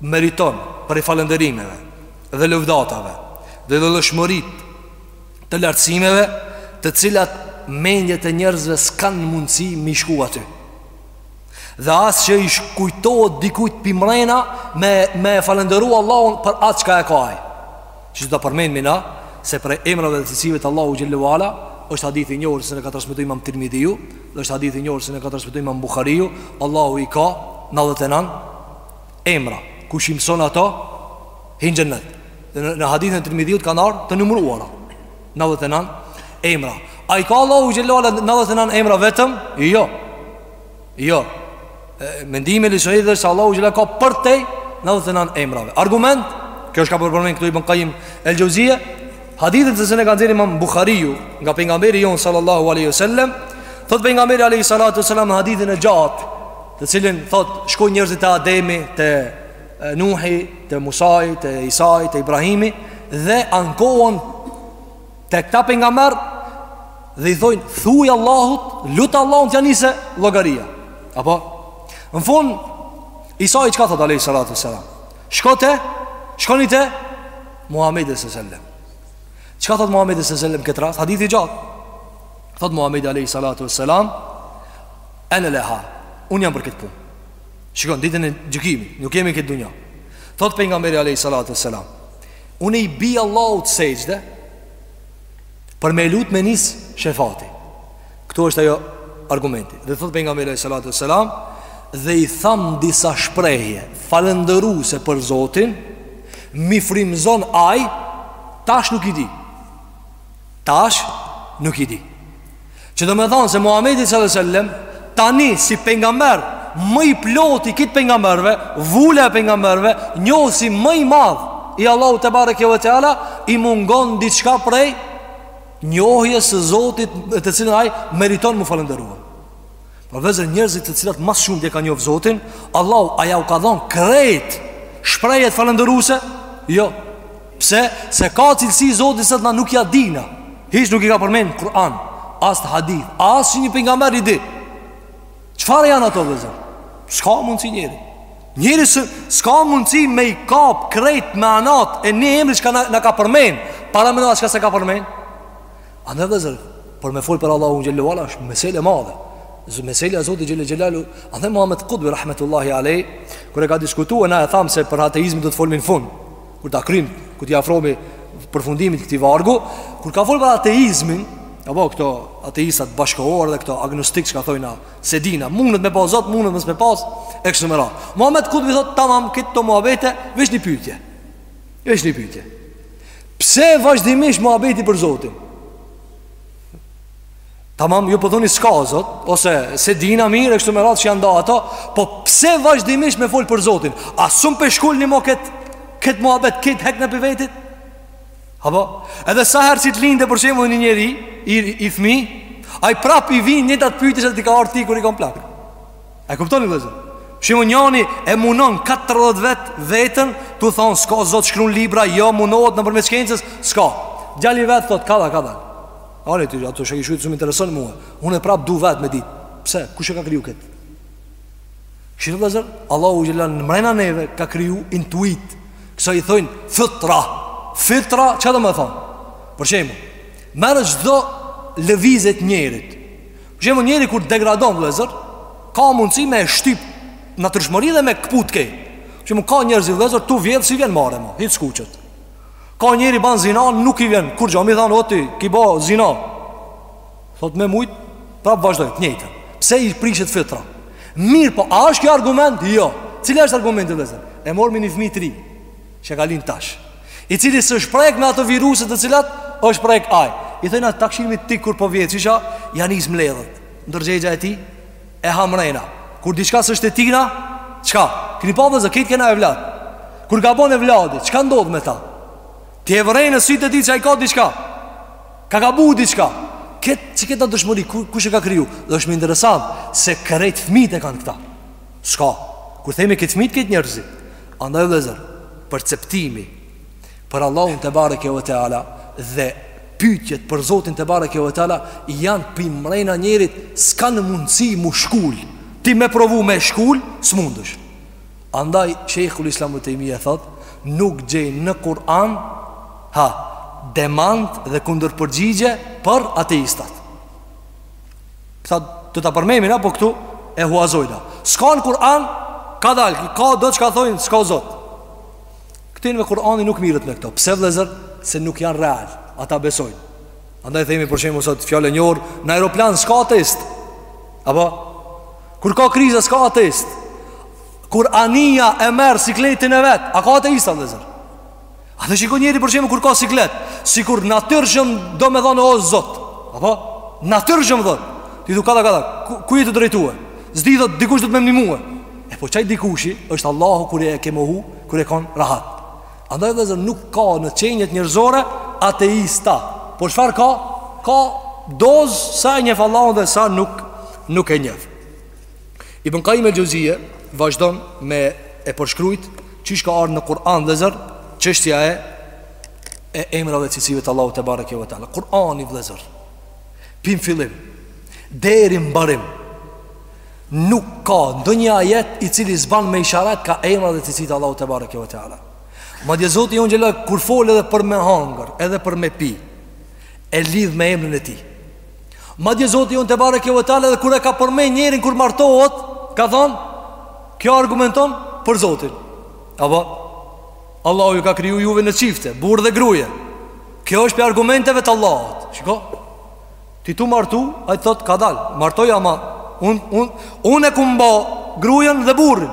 meriton prej falënderimeve dhe lëvdatave dhe llojshmëritë të lartësimeve të cilat mendjet e njerëzve s'kanë mundësi m'i shku aty. Dhe as që i kujtohet dikujt përmrena me, me falënderu Allahun për atë çka e ka aj. Siç e përmendëm na, se prej emrave dhe cilësive të Allahut Xhelle ue Ala, është hadith i njohur se na ka transmetu imam Tirmidhiu, dhe është hadith i njohur se na ka transmetu imam Bukhariu, Allahu i ka 99 emra kush i mëson ato hin n'xhennet, në hadithin e Tirmidhiut kanë ardhur të numëruara 99 emra a i ka Allahu xhelalu ala 99 emra vetëm jo jo mendimi i li Sevrit është se Allahu xhelalu ka përtej 99 emrave argument kjo është ka përmend këtu Ibn Kajim el Xheuzije hadithin që neve na e ka nxjerr Imam Buhariu nga pejgamberi jon sallallahu alaihi wasallam thot pejgamberi alaihi salatu wasallam hadithin e gjatë Të cilin thot, shkojn njerëzit te Ademi, te Nuhi, te Musai, te Isai, te Ibrahimi dhe ankohen te kta pejgamberë dhe i thojnë thuj Allahut, lute Allahun t'ja nise llogaria. Apo në fund Isai çka thot alaihi salatu wasallam? Shko te, shkoni te Muhamedi sallallahu alaihi wasallam. Çka thot Muhamedi sallallahu alaihi wasallam këtë rast? Hadithi i gjatë. Thot Muhamedi alaihi salatu wasallam, Ene leha, unë jam për këtë punë. Shikon, ditën e gjykimi, nuk jemi këtë dunja. Thot pejgamberi Alei Salatu Selam, unë i bi Allahut n'sexhde, për me e lutë me nis shefati. Këtu është ajo argumenti. Dhe thot pejgamberi Alei Salatu Selam, dhe i tham disa shprehje falënderuese për Zotin, m'i frymëzon ai, tash nuk i di. Tash nuk i di. Që domethanë se Muhammedi sallallahu alaihi wasallam tani si pejgamber më i plotë i krejt pejgamberve, vula e pejgamberve, njohësi më i madh i Allahut tebareke ve teala i mungon diçka prej njohjes së Zotit të cilën ai meriton m'u falënderuar. Por vllezër njerëzit të cilat mas shumti e kanë njoftë Zotin Allahu a jau ka dhonë krejt Shprehjet falënderuese Jo Pse se ka cilësi Zoti jon që na nuk ja dina Hiç nuk i ka përmenë n'Kur'an As n'hadith Asnjë pejgamber i di Çfar janë ato vllezër S'ka mundësi njeri Njeri s s'ka mundësi me i kap krejt manat E një emri çka na ka përmenë Para mendoni çka s'e ka përmenë Ani vllezër, për me folë për Allahun xhelle ve ala, është mesele madhe. Meselja e Zotit xhelle xhelaluhu, ani Muhammed Kutbi, rahmetullahi alejh, kur e ka diskutu edhe na e thamë se për ateizmin do të folim në fund, kur ta kryjm, kur t'i afrohemi përfundimit këtij vargu, kur ka folë për ateizmin, ja po këto ateistat bashkëkohorë dhe këto agnostik që thojnë, s'e dina, mundet me pas Zot, mundet mos me pas, e kështu me radhë. Muhammed Kutbi thotë, tamam, këto muhabete, veç një pyjtje. Veç një pyetje. Pse vazhdimisht muhabeti për Zotin? Tamam, ju po thoni s'ka Zot ose s'e dina mirë e kështu me radhë s'i kanë da ato, po pse vazhdimisht me fol për Zotin? A s'un pe shkulni mo kët kët muhabet ta hekni prej vetit? Apo, edhe sa herë si të lindë për shembull një njeri i fmi, ai prap i vin njëjtat pyetje si t'kanë ardhë ty kur je kanë plak. E kuptoni vllezër? Shembull njani e munon 40 vjet veten Tu thonë s'ka zot shkrun libra Jo munohet nëpërmjet shkencës S'ka Djali i vet thotë kadal kadal A le ti ato çi ki shkrujt s'më intereson mua Unë prapë du vetë me ditë Pse? Kush e ka kriju këtë? Shih vllezër Allahu xhelle shanuhu mrena neve ka kriju intuitë Kësaj i thojnë fitra Fitra çka do me thonë Për shembull Merre çdo lëvizje t'njerit Shembull njeri kur degradon vllezër Ka mundësi me e shtyp Natyrshmërinë dhe me këput krejt Shembull ka njerëz vllezër Tu vjedh s'i vjen marre ma Hiç s'kuqet Ka njeri ban zina nuk i vjen Kurgjo me i thanë o ti ki bo zina Thot me mujt Prap vazhdoj të njëjtën Pse i prishet fitra Mirëpo a është kjo argument Jo Cila është argumenti vllezër E morrmi një fmi tri Që ka lind tash I cili s'është prek me ato viruset të cilat është prek aj I thojna të takshimit ti kur po vjedh Çish ja nis mledhet Ndërgjegjja e tij e ha mrena Kur diçka s'është e tina Çka? Keni pa vllezër, këtë kena evlad Kur gabon evladi, çka ndodh me ta? Ti e vren në sytë e tij që ai ka diçka Ka gabu diçka Këtë që këtë natyrshmëri, ku, kush e ka kriju? Dhe është më interesant se krejt fmit e kanë këta Ska, kur themi krejt fmijt krejt njerëzit. Andaj vëllezër, perceptimi për Allahun te bareke ve teala dhe pyetjet për Zotin te bareke ve teala janë pi mrena njerit s'kanë mundësi m'u shkul. Ti me provu me shkul, s'mundësh. Andaj Shejhul Islam Ibn Tejmije thot, nuk gjej në Kur'an ha demant dhe kundërpërgjigje për ateistat. Këta të të përmemi na po këtu e huazojna Ska në Kur'an Kadal, ka do çka thojnë, ska zot Këtin me Kur'ani nuk mirret me këto Pse vlezër, se nuk janë real Ata besojnë Andaj themi për shembull sot fjala e njohur Në aeroplan ska ateist Apo Kur ka kriza ska ateist Kur anija e merr sikletin e vet A ka ateista vlezër Andaj shiko njeri për shembull kur ka siklet Sikur natyrshëm do me thanë o zot Apo? Natyrshëm thot Ti thu kadal kadal Ku, ku je tu drejtue? S'di thot dikush do me më ndihmue E po qaj dikushi është Allahu kur e ke mohu Kur je kon rahat Andaj vllezër nuk ka në qeniet njerëzore Ateista Por çfarë ka? Ka dozë sa e njef Allahun dhe sa nuk, nuk e njef Ibn Kajim el-Xhevzije vazhdon me e përshkrujt çish ka ardh në Kur'an vëllezër çështja e e emrave të cilësive të Allahut te bareke ve teala. Kur'ani vëllezër. Pi m'fillim deri në mbarim nuk ka ndonjë ajet i cili s'ban me isharat ka emra dhe cilësitë e Allahut te bareke ve teala. Madje Zoti jonë xhelle kur fol edhe për me hangër, edhe për me pi, e lidh me emrin e tij. Madje Zoti ynë tebareke ve teala dhe kur e ka përmend njerin kur martohet Ka thonë Kjo argumenton për zotin Apo Allahu ju ka kriju juve në qifte Burrë dhe gruje Kjo është prej argumenteve të Allahut Shiko Ti tu martu Ai thotë kadal Martoj ama Unë un, un e kam ba grujen dhe burrin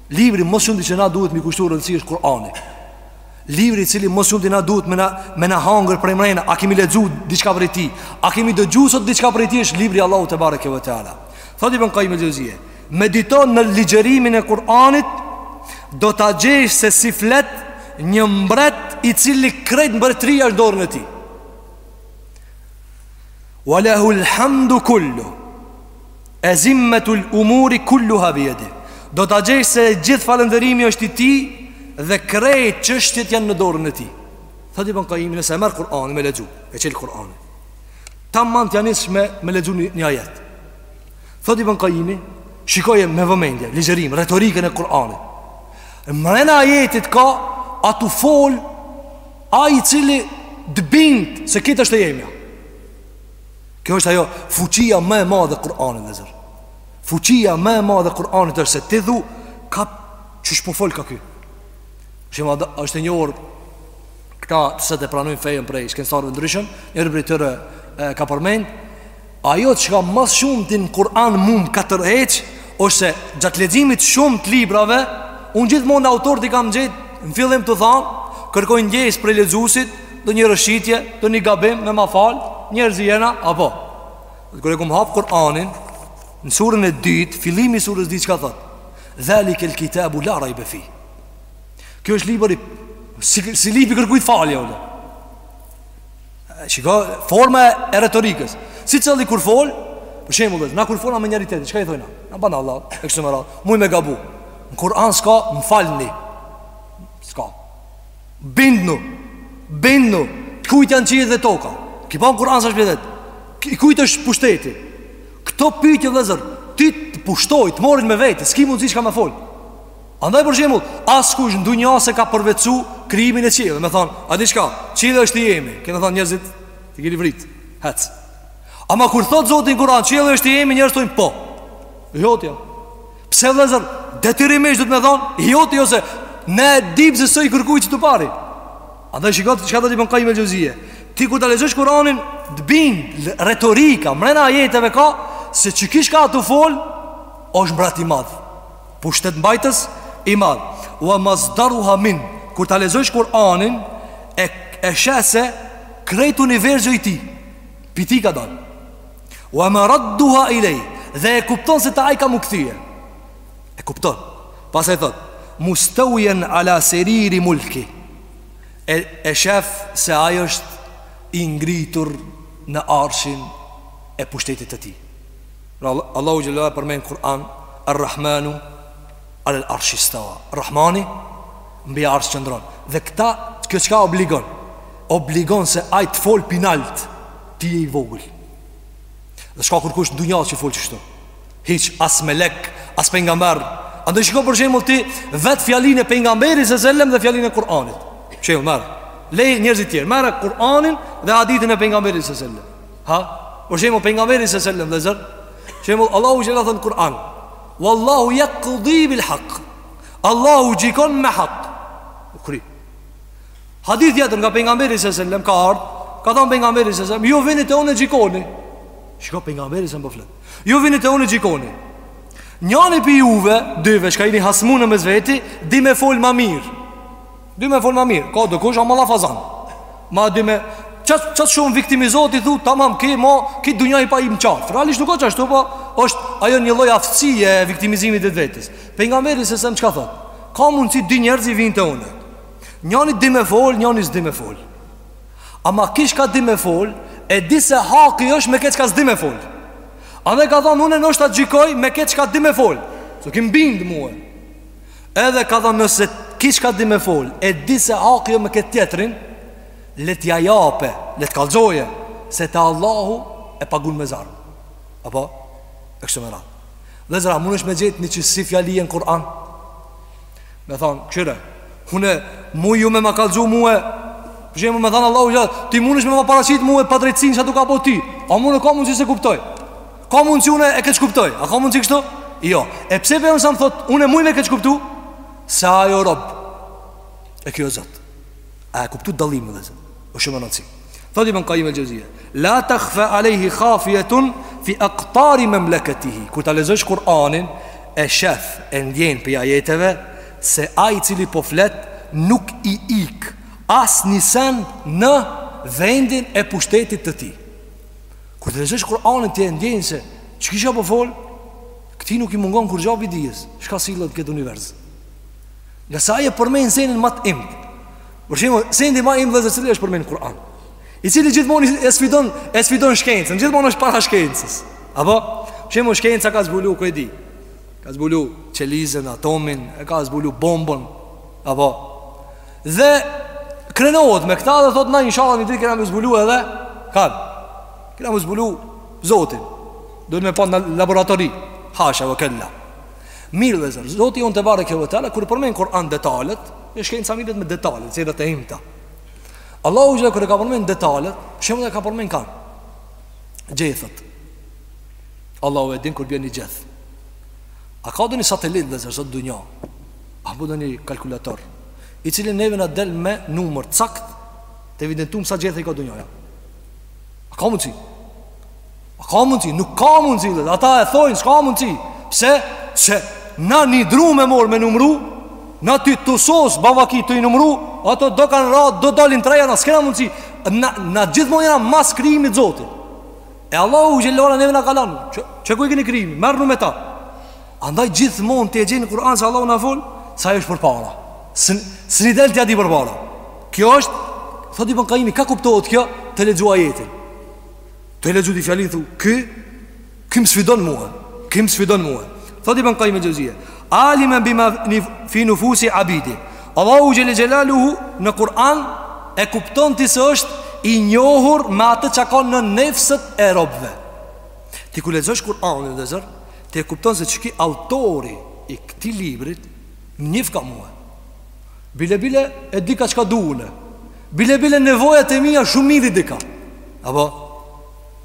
Libri më së shumti që na duhet me i kushtu rëndësi është Kurani. Libri i cili më së shumti na duhet me na me na hangër prej mrena, a kemi lexu diçka prej tij? A kemi dëgju sot diçka prej tij? Është libri i Allahut tebareke ve teala. Thotë Ibn Kajim el-Xhevzije, medito në ligjërimin e Kur'anit, do ta gjesh se si flet një mbret i cili krejt mbretëria është në dorën e tij. Wa lahu al-hamdu kullu. Ezimmetul umuri kulluha bijedih Do ta gjesh se gjithë falënderimi është i tij Dhe krejt çështjet janë në dorën e tij Thotë Ibn Kajimi nëse e merr Kur'anin me lexu E çel Kur'anin Taman të ja nis me, me lexu një, një ajet Thotë Ibn Kajimi Shikoje me vëmendje, ligjërim, retorikën e Kur'anit E mrena ajetit ka â tu fol Ai i cili të bind se krejt është e jemja Kjo është ajo fuqia më e madhe e Kur'anit vllezër Fuqia më e madhe e Kur'anit është se ti dhu Kap qysh po fol ka kjo Shembull, është e njohur Këta të se e pranojnë fejën prej Shkencëtarëve të ndryshëm Njëri prej tyre e, ka përmend Ajo çka ma së shumti në Kur'an mu m'ka tërheq është se gjatë leximit shumë të librave Unë gjithmonë autorët i kam gjet Në fillim tu thanë Kërkoj ndjesë prej lexusit Ndonjë rrëshqitje, ndonjë gabim me ma fal Njerëz jena, apo Dhe kur e kam hap Kur'anin Në suren e dytë, fillimi i sures dytë çka thot Dhalikel kitabu la rejbe fih Ky është libër i Si, s'i lyp kërkujt falje ule. Shiko, forma e retorikës Sicilli kur fol Për shembull, na kur folim me njëri-tjetrin Çka i thojna? Na ban hallall, e kështu me radhë Muj me gabu Në Kur'an s'ka, më falni S'ka Bindnu, bindnu, të kujt janë qiejt dhe toka? Ki pa në Kur'an sa shpesh pyetet? I kujt është pushteti? Këto pyetje vllezër, ti të pushtojnë, të marrin me veti, s'ki mundësi çka me fol. Andaj për shembull, askush në dunja s'e ka përvetsu krijimin e qiellit. Me thon, a di çka? Qielli është i jemi. Kanë me thon njerëzit, i keni vrit. Hec. Ama kur thot Zoti në Kur'an, qielli është i jemi, njerëzit thonë po. Jotja. Pse vëllazër, detyrimisht do të më thon, jo ti ose ne dim se s'o i kërkuj qitu pari. Andaj shiko çka thot Ibn Kajim el-Xhevzije. Ti kur ta lexosh Kur'anin, të bin retorika, mrena ajeteve ka se qiky çka të fol, është mbret i madh. Pushtet mbajtës i madh. Wa masdaruha min. Kur ta lexosh Kur'anin, e e sheh se krejt universi o i tij. Pi tij ka dalë. Wa ma radduha ilay, dhe e kupton se te ai ka m'u kthye. E kupton. Pastaj thot, mustawiyan ala seriri mulki. E, e shef se ai është i ngritur në arshin e pushtetit të tij. Pra Allahu xhele ue ala përmend n'Kur'an Ar-Rahmanu alal arshi stawa. Rahmani mbi arsh qëndron. Dhe këta kjo çka obligon? Obligon se ai të fol pi nalt. Ti je i vogël. Dhe s'ka kurkush n'dunja që fol qashtu. Hiq, as melek, as pejgamber. Andaj shiko për shembull ti vetë fjalinë e pejgamberit se sellem dhe fjalinë e Kur'anit. Shembull merre. Lej njerëzit tjerë, merre Kur'anin dhe hadithin e pejgamberit se sellem. Ha? Për shembull pejgamberi se sellem dhe zërë. Shembull, Allahu xhele thot në Kur'an. Wallahu jakdhi bil haq. Allahu gjikon me haq. Ukri. Hadith tjetër nga pejgamberi se sellem ka ard Ka thonë pejgamberi se sellem Ju vini te unë e gjikoni Shiko pejgamberi selem pe flet po Ju vini te unë e gjikoni Njani pi juve, dyve, çka jeni hasëm në mes veti Di me fol ma mirë Di me fol ma mirë Ka dokush, a ma llafazan Ma di me Qas, qas shumë viktimizohet i thu Tamam, ki, ma, ki dunja i pa i më qaf Realisht nuk o qashtu, po është ajo një lloj aftësie e viktimizimit të vetes Pejgamberi se sellem qka thot Ka mundësi dy njerëz vijnë te unë Njani di me fol, njani s'di me fol Ama ki qka di me fol E di se haki është me ketë qka s'di me fol Edhe ka thonë unë noshta gjykoj me ketë qka di me fol Se ki m'bind mue Edhe ka thonë nëse ki qka di me fol E di se haki është me ketë tjetërin Le t'ja jape, le t'kallzoje Se të Allahu e pagun me zjarr Apo, e kështu me radhë Dhe zra, munesh ti me gjet qësi fjalie në Kur'an Me thonë, kqyre, unë muj ju me ma kallzu mue, për shembull me thanë Allahu xhele, ti munesh me ma paraqit mue padrejtsinë që ta ka bo ti. Ama une ka mundësi s'e kuptoj. Ka mundësi une e keqkuptoj. A ka mundësi kështu? Jo. E pse pejgamberi selem thot, une muj me keqkuptu? Se ai o rob. E ki o Zot. A e kuptu dallimin vllezër O shumë me rëndsi Thot Ibn Kajim el-Xhevzije La tahfa alejhi hafijetun Fi aktari memleketihi Kur ta lexojsh Kur'anin E shef e ndjen prej ajeteve Se ai i cili po flet Nuk i ik Asni sen në vendin e pushtetit të tij Kur ta lexojsh Kur'anin Ti e ndjen se Qiky shka po fol Këtij nuk i mungon kurgja pi dijes Shka sillet n'këtë univers Nga se ai e përmen senin ma t'imt Për shembull, seni ma i imt vllezër i cili është përmen n'Kur'an I cili gjithmonë e sfidon, e sfidon shkencën Gjithmonë është para shkencës Apo, për shembull, shkenca ka zbulu, ku e di Ka zbulu qelizën, atomin, e ka zbulu bombën Apo, dhe krenohet me këta dhe thot na inshallah një ditë kena me zbulu edhe Ka, kena me zbulu zotin Dojnë me pa në laboratori Hasha ve kella Mirë vllezër, zoti jonë tebareke ve teala, kur i përmen n'Kur'an detalet, e shkenca mirret me detalet, senet e imta. Allahu xhel kur i ka përmenë detalet, shembull ka përmenë kanë. Gjethët. Allahu e din kur bie një gjeth. A ka donjë satelit vllezër, sot dunja, apo donjë kalkulator, i cili neve na del me numër cakt, të evidentum sa gjethe i ka dunja. A ka mundësi? A ka mundësi? Nuk ka mundësi dhe ata e thojnë, s'ka mundësi. Pse? Se Na një dru me morë me numru, na ty të sos, bava ki të i numru, ato do kanë ra, do dalin t'reja, na s'kena mundësi. Na, na gjithmonë jena mas krijimit t'zotit. E Allahu xhel-le neve na ka lanë, qe, qe ku e keni krijimin, mirrnu me ta. Andaj gjithmonë ti e gjen n'Kur'an se Allahu na fol, sa është përpara. Së, së një delë të jati përpara. Kjo është, thot Ibn Kajimi, ka kuptohet kjo tu e lexu ajetin. Tu e lexu ti fjalin thu, ky ky më sfidon mua. Ky më sfidon mua. Thot Ibn Kajim el-Xhevzije. Alima bima fi nufusi abidi. Allahu xhel-le xhelaluhu në Kur'an e kupton ti se është i njohur me atë çka ka në nefsët e robëve. Ti kur lexosh Kur'anin vllezër, ti e kupton se qiky autori i këtij librit m'njefka mua. Bile bile e dika çka du une Bile bile nevojat e mija shumë mirë i dika Apo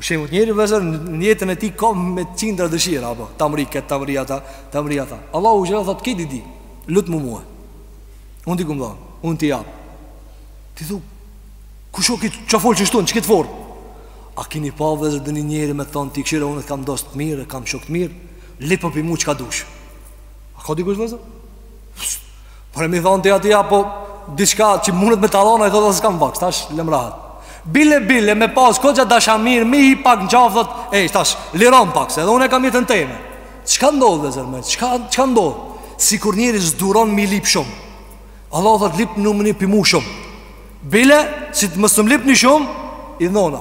Shembull njeri vllezër në jetën e tij ka me qindra dëshira Apo ta mrri këtë ta mrri ata Ta mrri ata Allahu xhel-le thot këtë i di Lutmu mue Unë ti këmë Unë t'i jap Ti thu Kush o ky qa fol qështu në qikëtë formë A kini pa vllezër donjë njeri me thonë Ti kshyre unë të kam dost t'mirë Kam shok të mirë Lyp prej mu çka dush A ka dikush vllezër Psst Por e m'i thonë ti atij a po diçka që mundet me ta dhonë, i thotë se s'kam vakt, tash lëm rahat. Bile bile me pas goxha dashamir, m'i hi pak n'qafë thot, ej tash lirom pak, se edhe unë e kam jetën teme. Çka ndodh vllezër me? Çka çka ndodh? Sikur njeri s'duron mi lip shumë. Allah thot lipni m'ni pi mu shumë. Bile si të mos m'lipni shumë i dhona.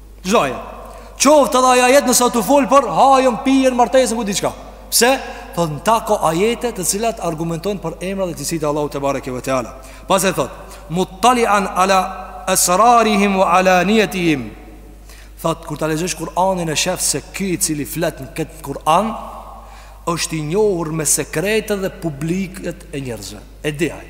Çdo ajet Qoftë edhe ai ajet nëse aty fol për hajën, pirjen, martesën, ku diçka Pse, thon n'tako ajete të cilat argumentojnë për emra dhe cilësit e Allahut tebareke ve teala Pastaj thot Muttali an ala esrarihim wa ala nijatihim Thot, kur ta lexosh Kur'anin e shef se ky i cili flet në këtë Kur'an është i njohur me sekretet dhe publiket e njerëzve E di ai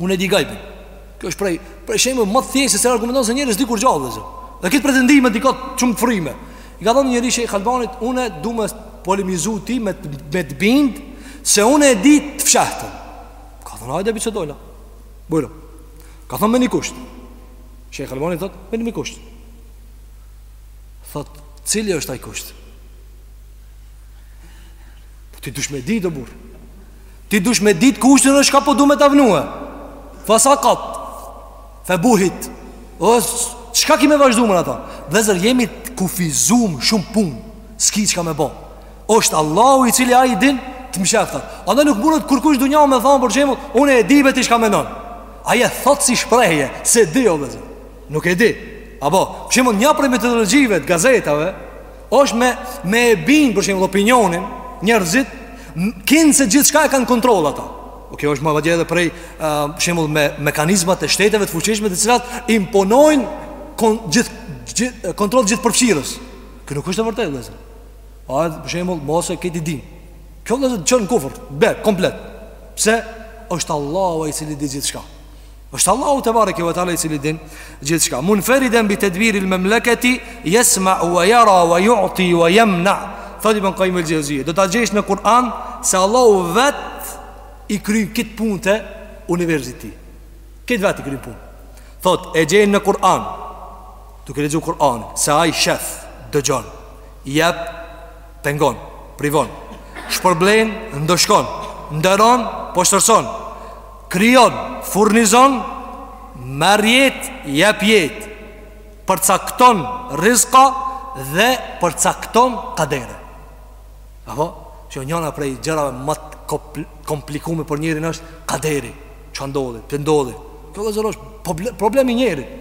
Unë e di gajbin. Kjo është prej prej shembull më të thjeshtë se argumenton se njeri s'di kurgjë, vllezër. Dhe këto pretendimet i ka shum të fryme. I ka thënë njëri Sheikh Albanit, unë du me polemizu ti me, me të bind se unë e di të fshehtën. Ka thënë hajde bisedojna. Bujro. Ka thënë me një kusht. Sheikh Albanit thot, me një kusht. Thot, cili është ai kusht? Po ti dush me dit o burr. Ti dush me dit kushtin dhe çka po du me ta vnu. Fa sakat. Fa buhit. O çka ki me vazhdu me ata? Vllezër jemi të kufizum shumë n'pun. Ski çka me bë. Është Allahu i cili i din të mshefta. Andaj nuk mundet kurkush n'dunja me thon për shembull, unë e di vetë çka mendon. Ja e thot si shprehje, s'e di o vllezër. Nuk e di. Apo, për shembull, një prej metodologjive të gazetave, është me, me e bind për shembull opinionin Njerëzit Kinë se gjithë shka e kanë n'kontroll ata O kjo është madje edhe prej uh, Shembull me, mekanizmat e shteteve të fuqishme Të cilat imponojnë kon, gjith, gjith, Kontroll gjithëpërfshirës Kjo nuk është e vërtet vllezër A e për shembull mos e krejt i din Kjo vllezër të çon n'kufër Be, komplet Pse është Allahu ai i cili di gjithçka është Allahu tebareke ve teala i cili din gjithçka Munferiden bi tedbiril memleketi Jesmau ue jera ue juti ue jemna Thot Ibn Kajim el Xhevzije Do ta gjesh në Kur'an Se Allahu vet i kryn krejt punt e universit Krejt vet i kryn punt Thot e gjen në Kur'an Duke lexu Kur'anin Se ai shef dëgjon Jep pengon Privon Shpërblen ndëshkon Nderon poshtërson Krijon, furnizon, merr jetë, jap jetë, përcakton rizk dhe përcakton kadere. Apo, se njëna prej gjërave më të komplikume për njerin është kaderi, çka ndodhi, pse ndodhi. Kjo vllezër është problem i njerit.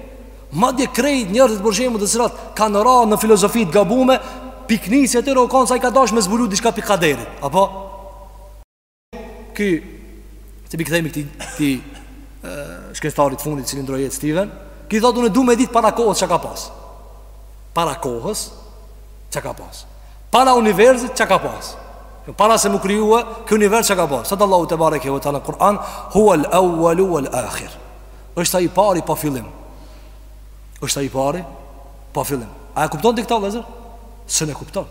Madje krejt njerëzit për shembull deri sa kanë ra në filozofi t'gabume, pikënisje e tyre u kon se kan dash me zbulu diçka prej kaderit. Apo, ky t'i kthehemi këtij, këtij shkencëtarit fundit që ndërroi jetë Steven, ky thotë unë du me ditë para kohës çka ka pas. Para kohës çka ka pas. Para universit çka ka pas. Para se m'u kriju ky univers çka ka pas. Thotë Allahu tebareke ve teala në Kur'an huwa al-awwal wal-akhir. Është ai i pari pa fillim. Është ai i pari pa fillim. A e kupton ti këtë vëlla? S'e kupton.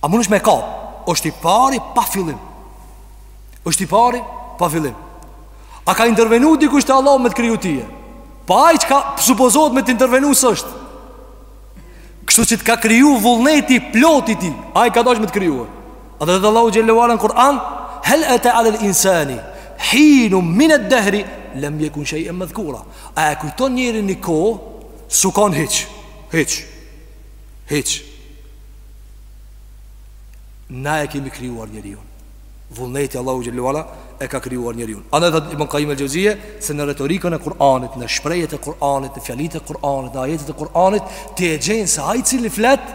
A munesh me kap është i pari pa fillim është i pari pa fillim A ka intervenu dikush te Allahu me të kriju tije Pa ai çka supozohet me t'intervenu s'është Kështu që t'ka kriju vullneti i plotë i tij Ai ka dash me t'kriju Andaj thotë Allahu xhelle ve ala në Kur'an Hel eta alel insani Hinu mined dehri Lem jekun shej'en medhkura A e kujton njeri një kohë s'u kanë hiq Hiq Hiq Na e kemi krijuar njeriun. Vullneti i Allahut xhelle ve ala e ka krijuar njeriun. Andaj thotë Ibn Qayyim el-Jauziyja se në retorikën e Kur'anit, në shprehjet e Kur'anit, në fjalitë e Kur'anit, në ajetet e Kur'anit, ti e gjen se ai i cili flet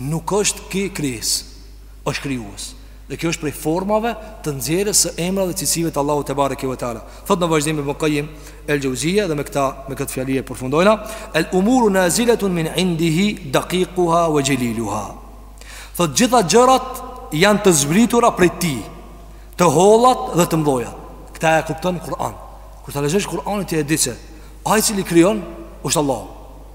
nuk është ky krijesë, është krijues. Dhe kjo është prej formave të nxjerrjes së emrave dhe cilësive të Allahut tebareke ve teala. Thotë në vazhdim Ibn Qayyim el-Jauziyja dhe me këtë me këtë fjali e përfundojna, el-umuru nazilatun min indihi daqiquha wa jaliluha. Thotë gjitha gjërat janë të zbritura prej tij, të hollat dhe të mdhajat. Këta e kupton në Kur'an. Kur ta lexosh Kur'anin ti e di se ai i cili krijon është Allahu.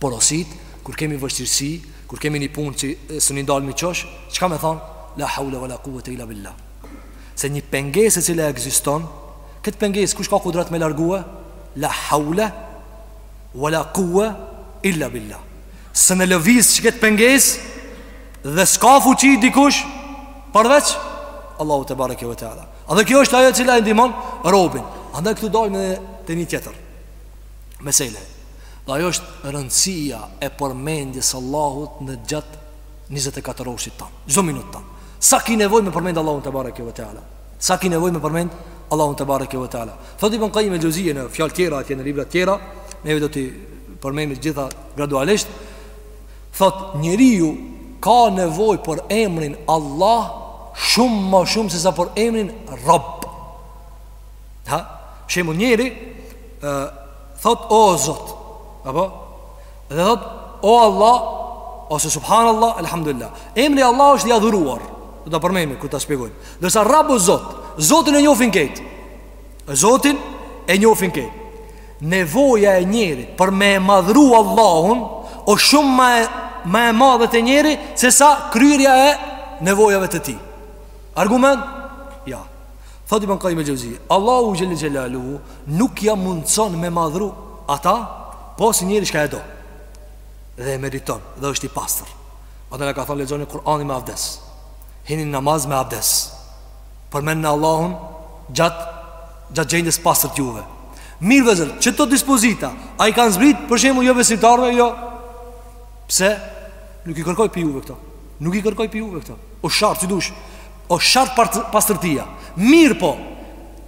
porosit, kur kemi vështirësi, kur kemi një punë që s'e ndalë mi qosh, çka me thonë? La haule ve la kuvete illa billa. Se një pengesë e cila ekziston, këtë pengesë kush ka kudret me largue? La haule ve la kuve illa billa. S'e lëviz që këtë pengesë dhe s'ka fuqi dikush, përveç, Allahu tebareke ve teala. Edhe kjo është ajo e cila e ndihmon, robin. Andaj këtu dalim te një tjetër. Mesele. Dhe ajo është rëndësia e përmendjes së Allahut gjatë 24 orëshit tanë, çdo minutë tanë. Sa ki nevojë me përmend Allahun tebareke ve teala. Sa ki nevojë me përmend Allahun tebareke ve teala. Thotë Ibn Qayyim el-Jauziyja në fjalë tjera atje në libra tjera, ne do t'i përmendim gjitha gradualisht. Thotë njeriu ka nevojë për emrin Allah shumë ma shumë se sa për emrin Rabb. Ha? Shembull njeri e, Thot o zot Apo? Dhe thot o Allah Ose subhanallah Elhamdulillah Emri Allah është i adhuruar Do ta përmendmi kur ta shpjegojmë Ndërsa rabu zot Zotin e njofin krejt Zotin e njofin krejt Nevoja e njerit Për me e madhru Allahun O shumë ma e, ma e madhe te njeri Se sa kryrja e nevojave të tij Argument? Ja Thot Ibn Kajim el-Xhevzije, Allahu xhel-le xhelaluhu nuk ja mundson me madhru ata, pos njeri çka e do dhe e meriton dhe është i pastër. Atë na ka thon lexoni Kur'anin me abdes. Hini namaz me abdes. Përmendni Allahun gjatë gjatë gjendjes pastër t'juve. Mirë vllezër, qëto dispozita A i kanë zbrit, për shembull jobesimtarve jo. Pse, nuk i kërkoj pi juve këto Nuk i kërkoj pi juve këto O shart, që dush O shart part, pastërtia Mirëpo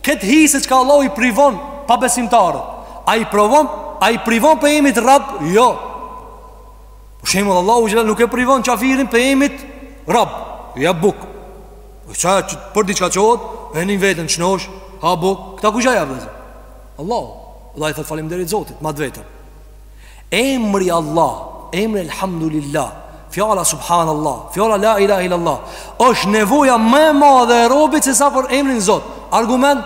Këtë hise çka Allahu i privon Pabesimtarët A i provon A i privon pi emrit rab Jo Për shembull Allahu xhel-le nuk e privon qafirin pi emrit rab Ja bukë Për çka për diçka çohet E nin veten shnosh Ha bukë Këta ku gjaj e vëzë Allah Allah i thotë faleminderit zotit Ma dvetën Emri Allah, emri Elhamdulillah, fjala Subhanallah, fjala La ilaha illallah, është nevoja më e madhe e robit se sa për emrin Zot. Argument,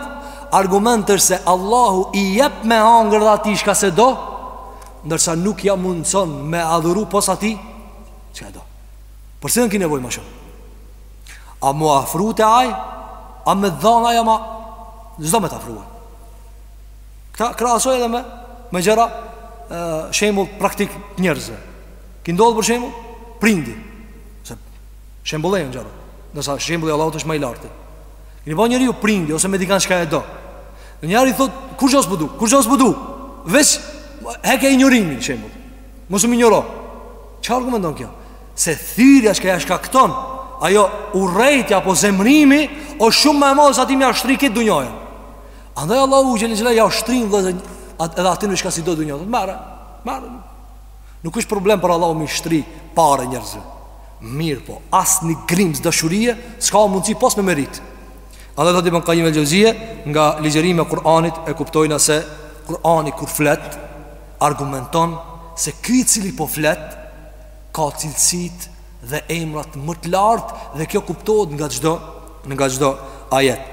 argument është se Allahu i jep me hangër edhe atij shka s'e do, ndërsa nuk ja mundëson me adhuru pos atij, që e do. Përse në ki nevoj ma shumë? A mu afru te aj, a me dhan aj ama, s'do me të afru aj. Këta krahasoj edhe me, me gjëra shembull praktik të njerëzve. Qi ndodh për shembull, prindi. Se shembull e në gjëra. Ndërsa shembulli i Allahut është ma i lartë. Ki një po njeriu prindi, ose me dikan shka e do. Njeri thot, kurgjo s'po du, kurgjo s'po du. Veç, heke injorimin, shembull. Mos më injoro. Çka argumenton kjo? Se thyrja çka ja shkakton, ajo urrejtja apo zemrimi, o shumë ma e madhe sa ti m'ja shtri krejt dunjajën. Andaj Allahu xhel-le xhel-le Ja shtrin dhe zë Edhe atina shka s'e do dunjanë Merre, merre Nuk është problem për Allahun m'i shtri Pare njerëzve Mirëpo, as një grimcë dashurie S'ka mundësi pos me meritë A dhe thotë Ibn Kajim el-Xhevzije Nga ligjërimi i Kur'anit e kuptojna se Kur'ani kur flet Argumenton se ky i cili po flet Ka cilësit dhe emrat më të lartë Dhe kjo kuptohet nga çdo Nga çdo ajet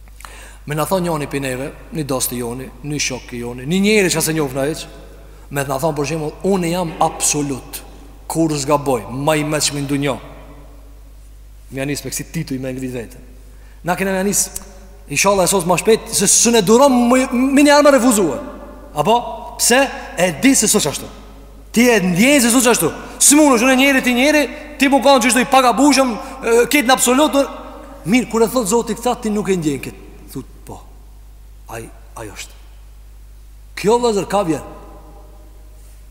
Me na thonë njoni prej neve Një dost i joni, një shok i joni Një njeri që s'e njofna hiç Me na thonë për shembull Unë jam absolut Kurrë s'gaboj Ma i meçmi n'dunja Me ia nisë me kësi tituj me ngritë veten Na kena me ia nisë Ishalla e sos ma shpejt Se s'un durojm Menjëherë me refuzue Apo Pse E di se s'o qashtu Ti e ndjen se s'o qashtu S'mun qysh unë njeri ti njeri Ti m'u kanë qashtu i pagabushëm Ketë në absolut në... Mirë, kur e thotë Zoti këta Ti nuk e ndjen këtë Thu, po Ai, ai është Kjo vllezër ka vjen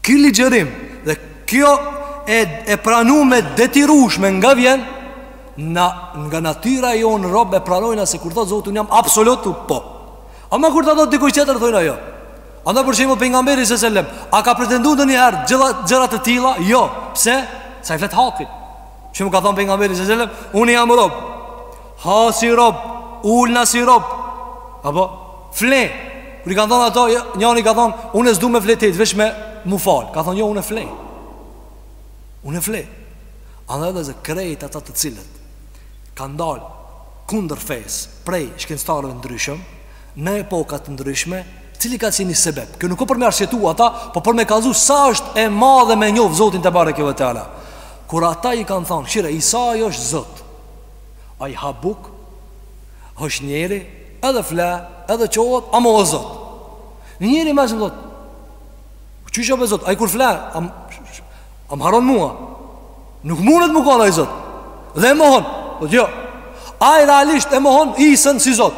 Ky ligjërim Dhe kjo e, e pranume detyrushme nga vjen na, Nga natyra jonë rob e pranojna Se kur thotë Zoti unë jam absolut po Ama kur të thotë dikush tjetër Thojna jo Andaj për shembull pejgamberi s.a.s. a ka pretenduar ndonjëherë gjëra gjëra të tilla? Jo. Pse? Se ai flet hakin. Shembull ka thënë pejgamberi s.a.s. unë jam rob. Ha si rob, ulna si rob. Apo fle. Kur i kanë thënë ato, njëri ka thënë, unë s'du me flejt hiç, veç me m'u fal. Ka thënë, jo, unë fle. Unë fle. Andaj vllezër krejt ata të cilët kanë dalë kundër fesë prej shkencëtarëve ndryshëm, Në epoka të ndryshme, cili ka qenë sebeb? Kjo nuk o për me arsyetu ata, po për me kallzu sa është e madhe me njoh Zotin tebareke ve teala. Kur ata i kanë thënë, "Kshyre, Isai është Zot." Ai ha bukë, është njeri, edhe fla, edhe çohet, ama o Zot. Njeri i mençëm thot. Qysh o Zot, ai kur fla, A më haron mua Nuk mundet m'u kon ai Zot Dhe e mohon Thot jo Ai realisht e mohon Isën si Zot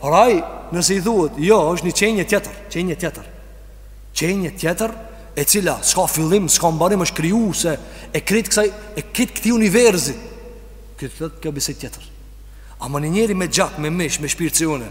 Por ai nëse i thuhet Jo, është një qenje tjetër Qenje tjetër Qenje tjetër E cila s'ka fillim, s'ka mbarim është krijuese E krejt kësaj E krejt këtij universit Thot kjo bisedë tjetër Ama një njeri me gjak, me mish, me shpirt si une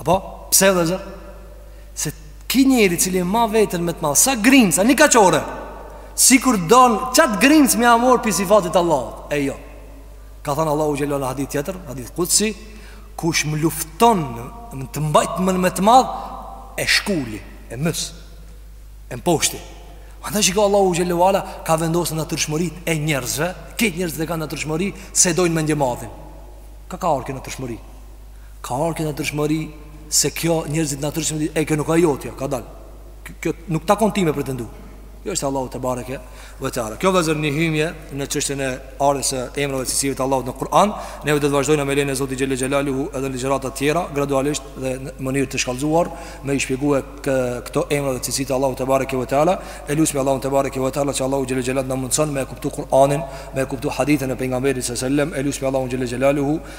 Apo, pse vllezër? Se ky njeri cili ma veten me të madh Sa grimca, njikaq ore Sikur don, qatë grimcë me ia marrë prej sifatit Allahut E jo Ka thënë Allahu xhel-le ve ala në hadith tjetër Hadith kudsi Kush më lufton Me të mbajtmen me të madh E shkuli E mys E mposhti Andaj shiko Allahu xhel-le ve ala Ka vendosë natyrshmërit e njerëzve Krejt njerëzit e kanë natyrshmëri S'e dojnë mendjemadhin Ka ka ardh kjo natyrshmëri Ka ardh kjo natyrshmëri Se kjo njerëzit natyrshmëri E kjo nuk o jotja, kadal Kjo nuk takon ty me pretendu Kjo është Allahut tebareke ve teala Kjo vllezër një hyrje në çështjen e ardhjes e emrave dhe cilësive të Allahut në Kur'an Neve do të vazhdojmë me lejen e Zotit xhel-le xhelaluhu edhe ligjëratat tjera Gradualisht dhe në mënyrë të shkallzuar Me i shpjegue këto emra dhe cilësi t'Allahut tebareke ve teala E lusmi Allahun tebareke ve teala që Allahu xhel-le xhela t'na mundëson me kuptu Kur'anin Me kuptu hadithin e pejgamberit alejhi selam E lusmi Allahun xhel-le xhelaluhu